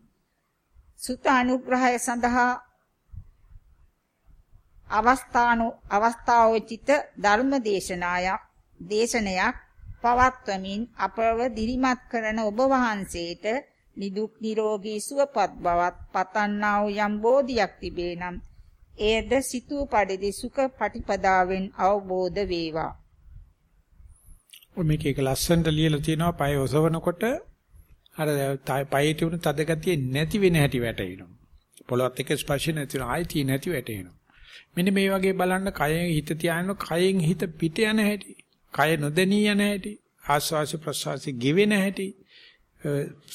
සුත අනුග්‍රහය සඳහා අවස්ථානු අවස්ථාවෝචිත ධර්ම දේශනායක් දේශනයක් පවත්වමින් අපව දිරිමත් කරන ඔබ වහන්සේට නිදුක් නිරෝගී සුවපත් බවත් පතන්නා වූ යම් බෝධියක් තිබේ නම් එයද සිතූ පරිදි සුඛ පටිපදාවෙන් අවබෝධ වේවා. ඔය මේක එක ලස්සනට ලියලා තියෙනවා පය ඔසවනකොට අර පයේ තිබුණ තද ගතිය නැති වෙන හැටි වැටෙනවා. පොළොවත් එක්ක ස්පර්ශ නැති වෙන ආයිති නැති වැටෙනවා. මෙන්න මේ වගේ බලන්න කයෙන් හිත තියාගෙන කයෙන් හිත පිට යන හැටි, කය නොදෙනී යන හැටි, ආස්වාස ප්‍රසවාස ගෙවෙන හැටි,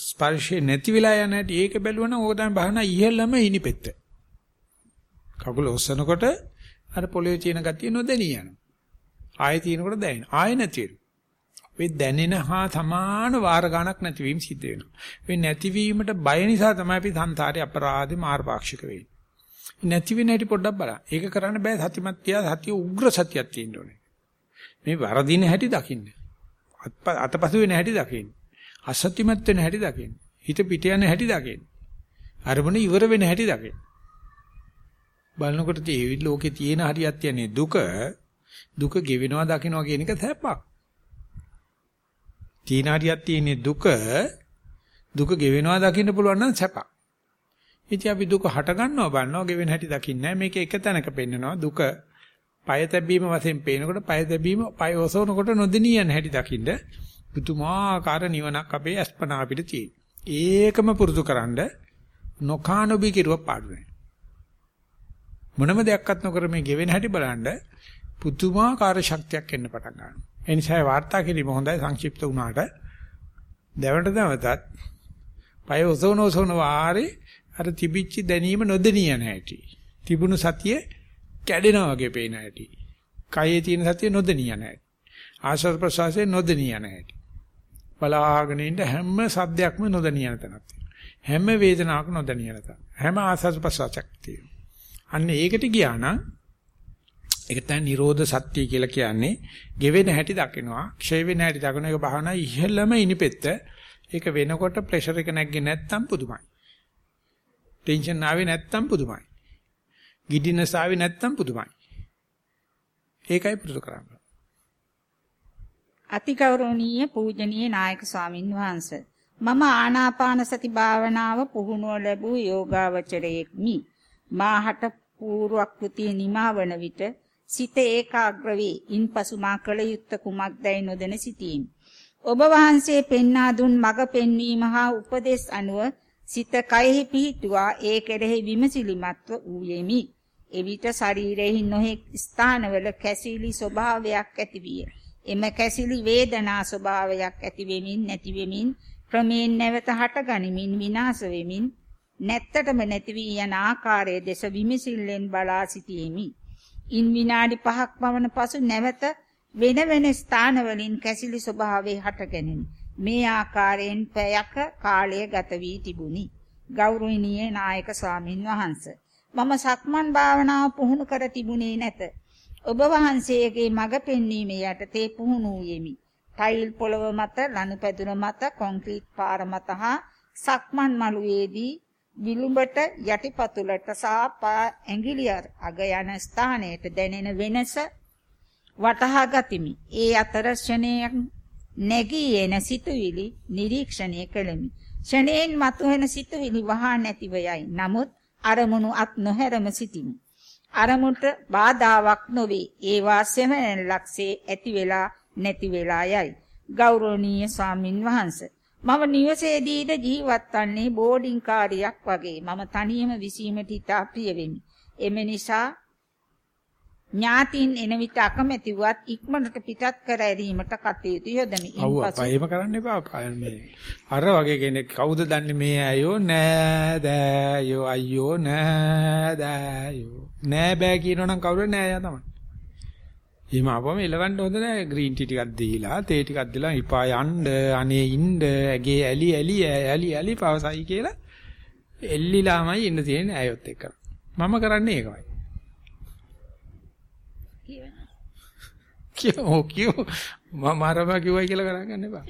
ස්පර්ශේ නැති වෙලා යන හැටි ඒක බැලුවනම් ඕක තමයි බහන ඉහළම ඉනිපෙත්ත. කකුල ඔස්සනකොට අර පොළවේ තියෙන ගතිය නොදැනී යනවා. ආයෙ තියෙනකොට දැනෙන. ආයෙ නැති වෙනවා. ඔය දැනෙන හා සමාන වාර ගණක් නැතිවීම සිද්ධ වෙනවා. මේ නැතිවීමට බය නිසා තමයි අපි සංසාරේ අපරාධේ මාර්ගපාක්ෂික වෙන්නේ. නැති වෙන හැටි පොඩ්ඩක් බලන්න. ඒක කරන්න බෑ සතිමත් තියා සතිය උග්‍ර සතියක් තියෙන්න ඕනේ. මේ වරදින හැටි දකින්න. අතපසු වෙන හැටි දකින්න. අසත්‍යමත් වෙන හැටි දකින්න. හිත පිට යන හැටි දකින්න. අරමුණ ඉවර වෙන හැටි දකින්න. බලනකොට තේ ලෝකේ තියෙන හරියක් තියන්නේ දුක දුක ගෙවෙනවා දකින්නවා කියන එක සැපක්. තියෙන හරියක් තියෙන්නේ දුක දුක ගෙවෙනවා දකින්න පුළුවන් නම් සැපක්. ඉතින් අපි දුක හට ගන්නවා බලනවා ගෙවෙන හැටි දකින්නේ මේක එක තැනක පෙන්නනවා දුක පය තැබීම වශයෙන් පේනකොට පය තැබීම පය ඔසවනකොට නොදෙනී යන හැටි දකින්න පුතුමාකාර නිවනක් අපේ අස්පනා අපිට තියෙන. ඒකම පුරුදුකරනද නොකානොබි කිරුව පාඩු නැහැ. මොනම දෙයක්වත් නොකර මේ ගෙවෙන හැටි බලන්න පුදුමාකාර ශක්තියක් එන්න පටන් ගන්නවා. ඒ නිසා වාර්තා කිරීම හොඳයි සංක්ෂිප්ත වුණාට දැවට දැවතත් පය ඔසවන ඔසවන වාරේ අර තිබිච්ච දැනීම නොදෙනිය නැහැටි. තිබුණු සතිය කැඩෙනා වගේ පේන හැටි. කයේ තියෙන සතිය නොදෙනිය නැහැ. ආශ්වාස ප්‍රශ්වාසයේ නොදෙනිය නැහැ. බලාගෙන ඉන්න හැම සද්දයක්ම නොදෙනිය නැතනක් හැම වේදනාවක් නොදෙනිය නැත. හැම ආශ්වාස ප්‍රශ්වාසයක් තියෙනවා. අන්න ඒකට ගියා නම් ඒක තමයි නිරෝධ සත්‍ය කියලා කියන්නේ. ගෙවෙන හැටි දකිනවා, ක්ෂය වෙන හැටි දකිනවා. ඒක බහනා ඉහෙළම ඉනිපෙත්ත. ඒක වෙනකොට ප්‍රෙෂර් එක නැග්ගේ නැත්තම් පුදුමයි. ටෙන්ෂන් ආවේ නැත්තම් පුදුමයි. ගිඩිනස් ආවේ නැත්තම් පුදුමයි. ඒකයි පුරුදු කරන්නේ. අතිගෞරවනීය පූජනීය නායක ස්වාමින් වහන්සේ මම ආනාපාන සති භාවනාව පුහුණුව ලැබූ යෝගාවචරයෙක්මි. මාහට පූර්වක්‍ෘතිය නිමාවන විට සිත ඒකාග්‍ර වේ. ඉන්පසු මා කල යුත්තේ කුමක්දයි නොදැන සිටීමි. ඔබ වහන්සේ පෙන්වා දුන් මඟ පෙන්වීම හා උපදෙස් අනුව සිත කයෙහි පිහිටුවා ඒ කෙරෙහි විමසිලිමත්ව ඌයෙමි. එවිට ශරීරෙහි නොහෙක් ස්ථානවල කැසිලි ස්වභාවයක් ඇතිවිය. එම කැසිලි වේදනා ස්වභාවයක් ඇති වෙමින් නැති වෙමින් ක්‍රමයෙන් නැවත හට ගනිමින් විනාශ වෙමින් නැත්තටම නැති වී යන ආකාරයේ දෙස විමසිල්ලෙන් බලා සිටියෙමි. ඉන් විනාඩි 5ක් පමණ පසු නැවත වෙන වෙන ස්ථානවලින් කැසිලි ස්වභාවයේ හටගෙනිනි. මේ ආකාරයෙන් පැයක කාලය ගත වී තිබුණි. ගෞරවනීය නායක ස්වාමින් වහන්සේ මම සක්මන් භාවනාව පුහුණු කර තිබුණේ නැත. ඔබ වහන්සේගේ මඟ පෙන්වීම යටතේ පුහුණු යෙමි. ටයිල් පොළව මත, ලනුපැදුර මත, කොන්ක්‍රීට් පාර මත හා සක්මන් මළුවේදී විලුඹට යටිපතුලට සහ ඇඟිලි අග යන ස්ථානයට දැනෙන වෙනස වටහා ගතිමි. ඒ අතර ක්ෂණයක් නැගී එන සිතුවිලි නිරීක්ෂණය කළෙමි. ක්ෂණයෙන් මතුවෙන සිතුවිලි වහා නැතිව යයි. නමුත් අරමුණු අත් නොහැරම සිටිමි. අරමුණට බාධාවක් නොවේ. ඒවා සෙමෙන් ලක්ෂේ ඇති වෙලා නැති වෙලා යයි. ගෞරවනීය ස්වාමින් වහන්සේ මම නිවසේදීද ජීවත් වන්නේ බෝඩින් කාර්යයක් වගේ. මම තනියම විසීමට ඉතා ප්‍රිය වෙමි. එම නිසා ඥාතින් එන විට අකමැති වත් ඉක්මනට පිටත් කර ඇරීමට කටයුතු යොදමි. ඉන්පසු එහෙම කරන්න එපා. මේ අර වගේ කෙනෙක් කවුද දන්නේ මේ අයෝ නෑ දෑයෝ අයියෝ නෑ දෑයෝ නෑ බෑ කියනවනම් කවුරු නෑ යා තමයි. එහෙම ආවම එලවන්න හොඳ නෑ ග්‍රීන් ටී ටිකක් දීලා තේ ටිකක් දීලා ඉපා යන්න අනේ ඉන්න ඇගේ ඇලි ඇලි ඇලි ඇලි පවසයි කියලා එල්ලිලාමයි ඉන්න තියෙන්නේ ඇයොත් එක්ක. මම කරන්නේ ඒකයි. කියෝ කියෝ මම අරම කිව්වයි කියලා කරගන්න එපා.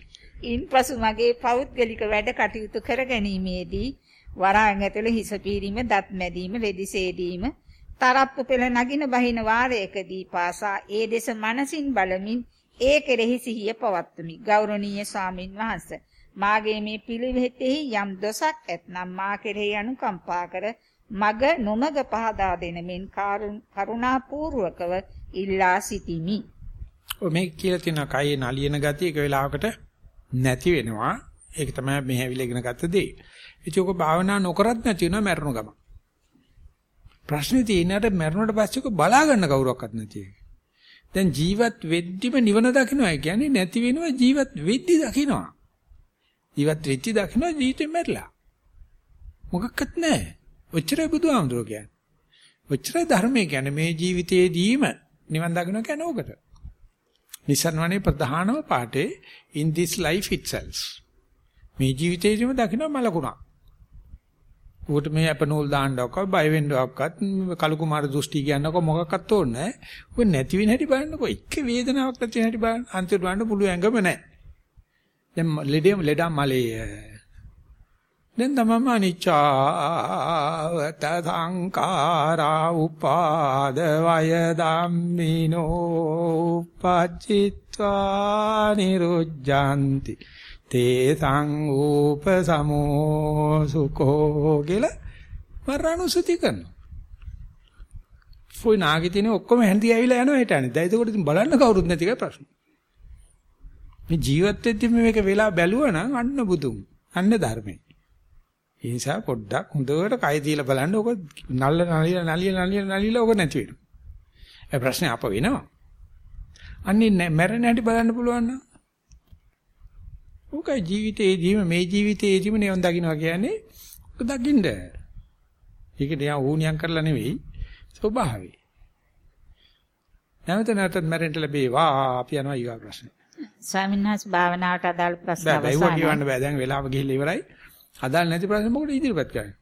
ඉන්පසු මගේ පෞද්ගලික වැඩ කටයුතු කර ගැනීමේදී වරාන් ඇතුළේ හිස පීරීම, දත් මැදීම, රෙදි සේදීම, තරප්පු පෙළ නගින බහින වාරයකදී පාසා ඒ දෙස මනසින් බලමින් ඒ කෙරෙහි සිහිය පවත්තුමි. ගෞරවනීය ස්වාමින් වහන්සේ මාගේ මේ පිළිවෙතෙහි යම් දොසක් ඇතනම් මා කෙරෙහි අනුකම්පා කර මග නොමග පහදා දෙන මෙන් කරුණාපූර්වකව ඉල්ලා සිටිමි. ඔය මේ කියලා තියෙන කයේ නලියන ගතිය එක වෙලාවකට නැති වෙනවා. ඒක තමයි මේ හැවිලා ඉගෙන ගත්ත දේ. ඒක ඔක භාවනා නොකරත් නැති වෙනවා මරණ ගම. ප්‍රශ්නේ තියෙනට මරණයට පස්සේ ඔක බලා ගන්න කවුරක්වත් නැති එක. දැන් ජීවත් වෙද්දිම නිවන දකින්නවා කියන්නේ නැති වෙනවා ජීවත් වෙද්දි දකින්නවා. ජීවත් වෙච්චි දකින්නවා ජීවිතේ මැරලා. මොකක්වත් නැහැ. ඔච්චරයි බුදුහාමුදුරුවෝ කියන්නේ. ඔච්චරයි ධර්මය කියන්නේ මේ ජීවිතේදීම නිවන් දකින්න කියන්නේ ඕකට. නිසන්වනේ ප්‍රධානම පාඩේ in this life itself. මේ ජීවිතේදීම දකින්න මලකුණා. උකට මේ අපනෝල් දාන්නවක බය වෙන්නවක්වත් කලු කුමාර දෘෂ්ටි කියන්නවක මොකක්වත් ඕනේ නැහැ. ඔය නැති වෙන හැටි බලන්නකො එක වේදනාවක් නැති හැටි බලන්න අන්තිමට බලන්න පුළුවන් ඇඟම නැහැ. දැන් ලෙඩේ ලෙඩා මලේ දැන් තමම අනිච්චාවත සංඛාරා උපාද වය ධම්මිනෝ පච්චිත්වා නිරුජ්ජಂತಿ තේ සංූප සමෝ සුකෝ කියලා මරණුසති කරනවා. ෆොයි නාගේ තියෙන ඔක්කොම හැන්දි ඇවිල්ලා යනවා හිටන්නේ. දැන් ඒකට ඉතින් බලන්න කවුරුත් නැති එකයි ප්‍රශ්නේ. මේ ජීවත් වෙද්දි මේක වෙලා බැලුවා නම් අන්න බුදුන්. අන්න ධර්මයි. ඒ නිසා පොඩ්ඩක් හොඳට කය තියලා බලන්න ඕක නල්ල නලිය නලිය නලිය නලිය ඕක නැති වෙනවා. ඒ ප්‍රශ්නේ අප වෙනවා. අන්නේ මැරෙන හැටි බලන්න පුළුවන් නම්. උකයි ජීවිතේදීම මේ ජීවිතේදීම නිවන් දකින්නවා කියන්නේ උක දකින්න. ඒක නිකන් ඌණියම් කරලා නෙවෙයි ස්වභාවය. නැවත නැවතත් මැරෙන්න ලැබේවා අපි යනවා ඊගා ප්‍රශ්නේ. ස්වාමීන් වහන්සේ භාවනාවට අදාළ ප්‍රශ්න අවසන්. බෑ කියවන්න බෑ දැන් වෙලාව ගිහිල්ලා ඉවරයි. අදාළ නැති ප්‍රශ්න මොකද ඉදිරිපත් කරන්නේ?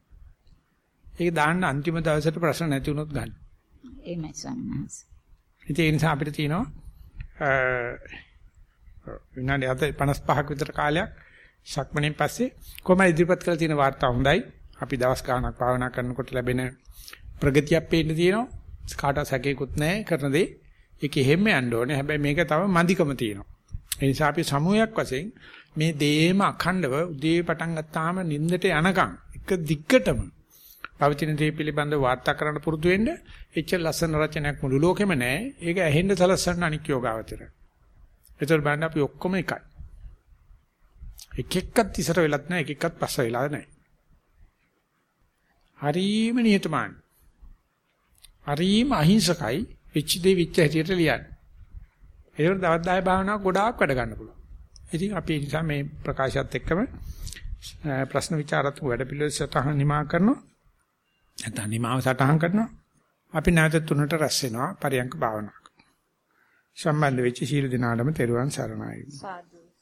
ඒක දාන්න අන්තිම දවසට ප්‍රශ්න නැති වුණොත් ගන්න. එහෙමයි. ඉතින් ඒ නිසා අපිට තියෙනවා විනාඩි 55ක විතර කාලයක් ශක්මණෙන් පස්සේ කොහොමද ඉදිරිපත් කරලා තියෙන වාර්තා හොඳයි. අපි දවස් ගාණක් භාවනා කරනකොට ලැබෙන ප්‍රගතියක් පේන්න තියෙනවා. කාටවත් සැකේකුත් නැහැ කරන දේ. ඒක එහෙම යන්න ඕනේ. හැබැයි මේක තව මදිකම තියෙනවා. ඒ නිසා අපි සමූහයක් වශයෙන් මේ දේම අඛණ්ඩව උදේ පටන් ගත්තාම නිින්දට යනකම් එක දිග්ගටම පවතින දේ පිළිබඳව වාර්තා කරන්න පුරුදු වෙන්න එච්චර ලස්සන රචනයක් මුළු ලෝකෙම නැහැ. ඒක ඇහෙන්න සලස්සන්න අනික් යෝගාවචරය. ඒතර බලන්න අපි ඔක්කොම එකයි. එක එක්කත් ඉස්සර වෙලත් නැහැ, එක එක්කත් පස්ස වෙලා නැහැ. හරීම නිහතමානී. හරීම අහිංසකයි, විච් දෙවි විච් හැටියට ලියන්නේ. ඒකට දවස් 10 භාවනාවක් ගොඩාක් වැඩ ගන්න පුළුවන්. ඉතින් අපි ඒ නිසා මේ ප්‍රකාශයත් එක්කම ප්‍රශ්න විචාරත් වැඩ පිළිවෙල සටහන් නිමා කරනවා. නැත්නම් නිමාව සටහන් කරනවා. අපි නැවත තුනට රැස් වෙනවා පරියංක භාවනාවක්. සම්බන්ධ වෙච්ච සීල දිනාඩම තෙරුවන් සරණයි. සාදු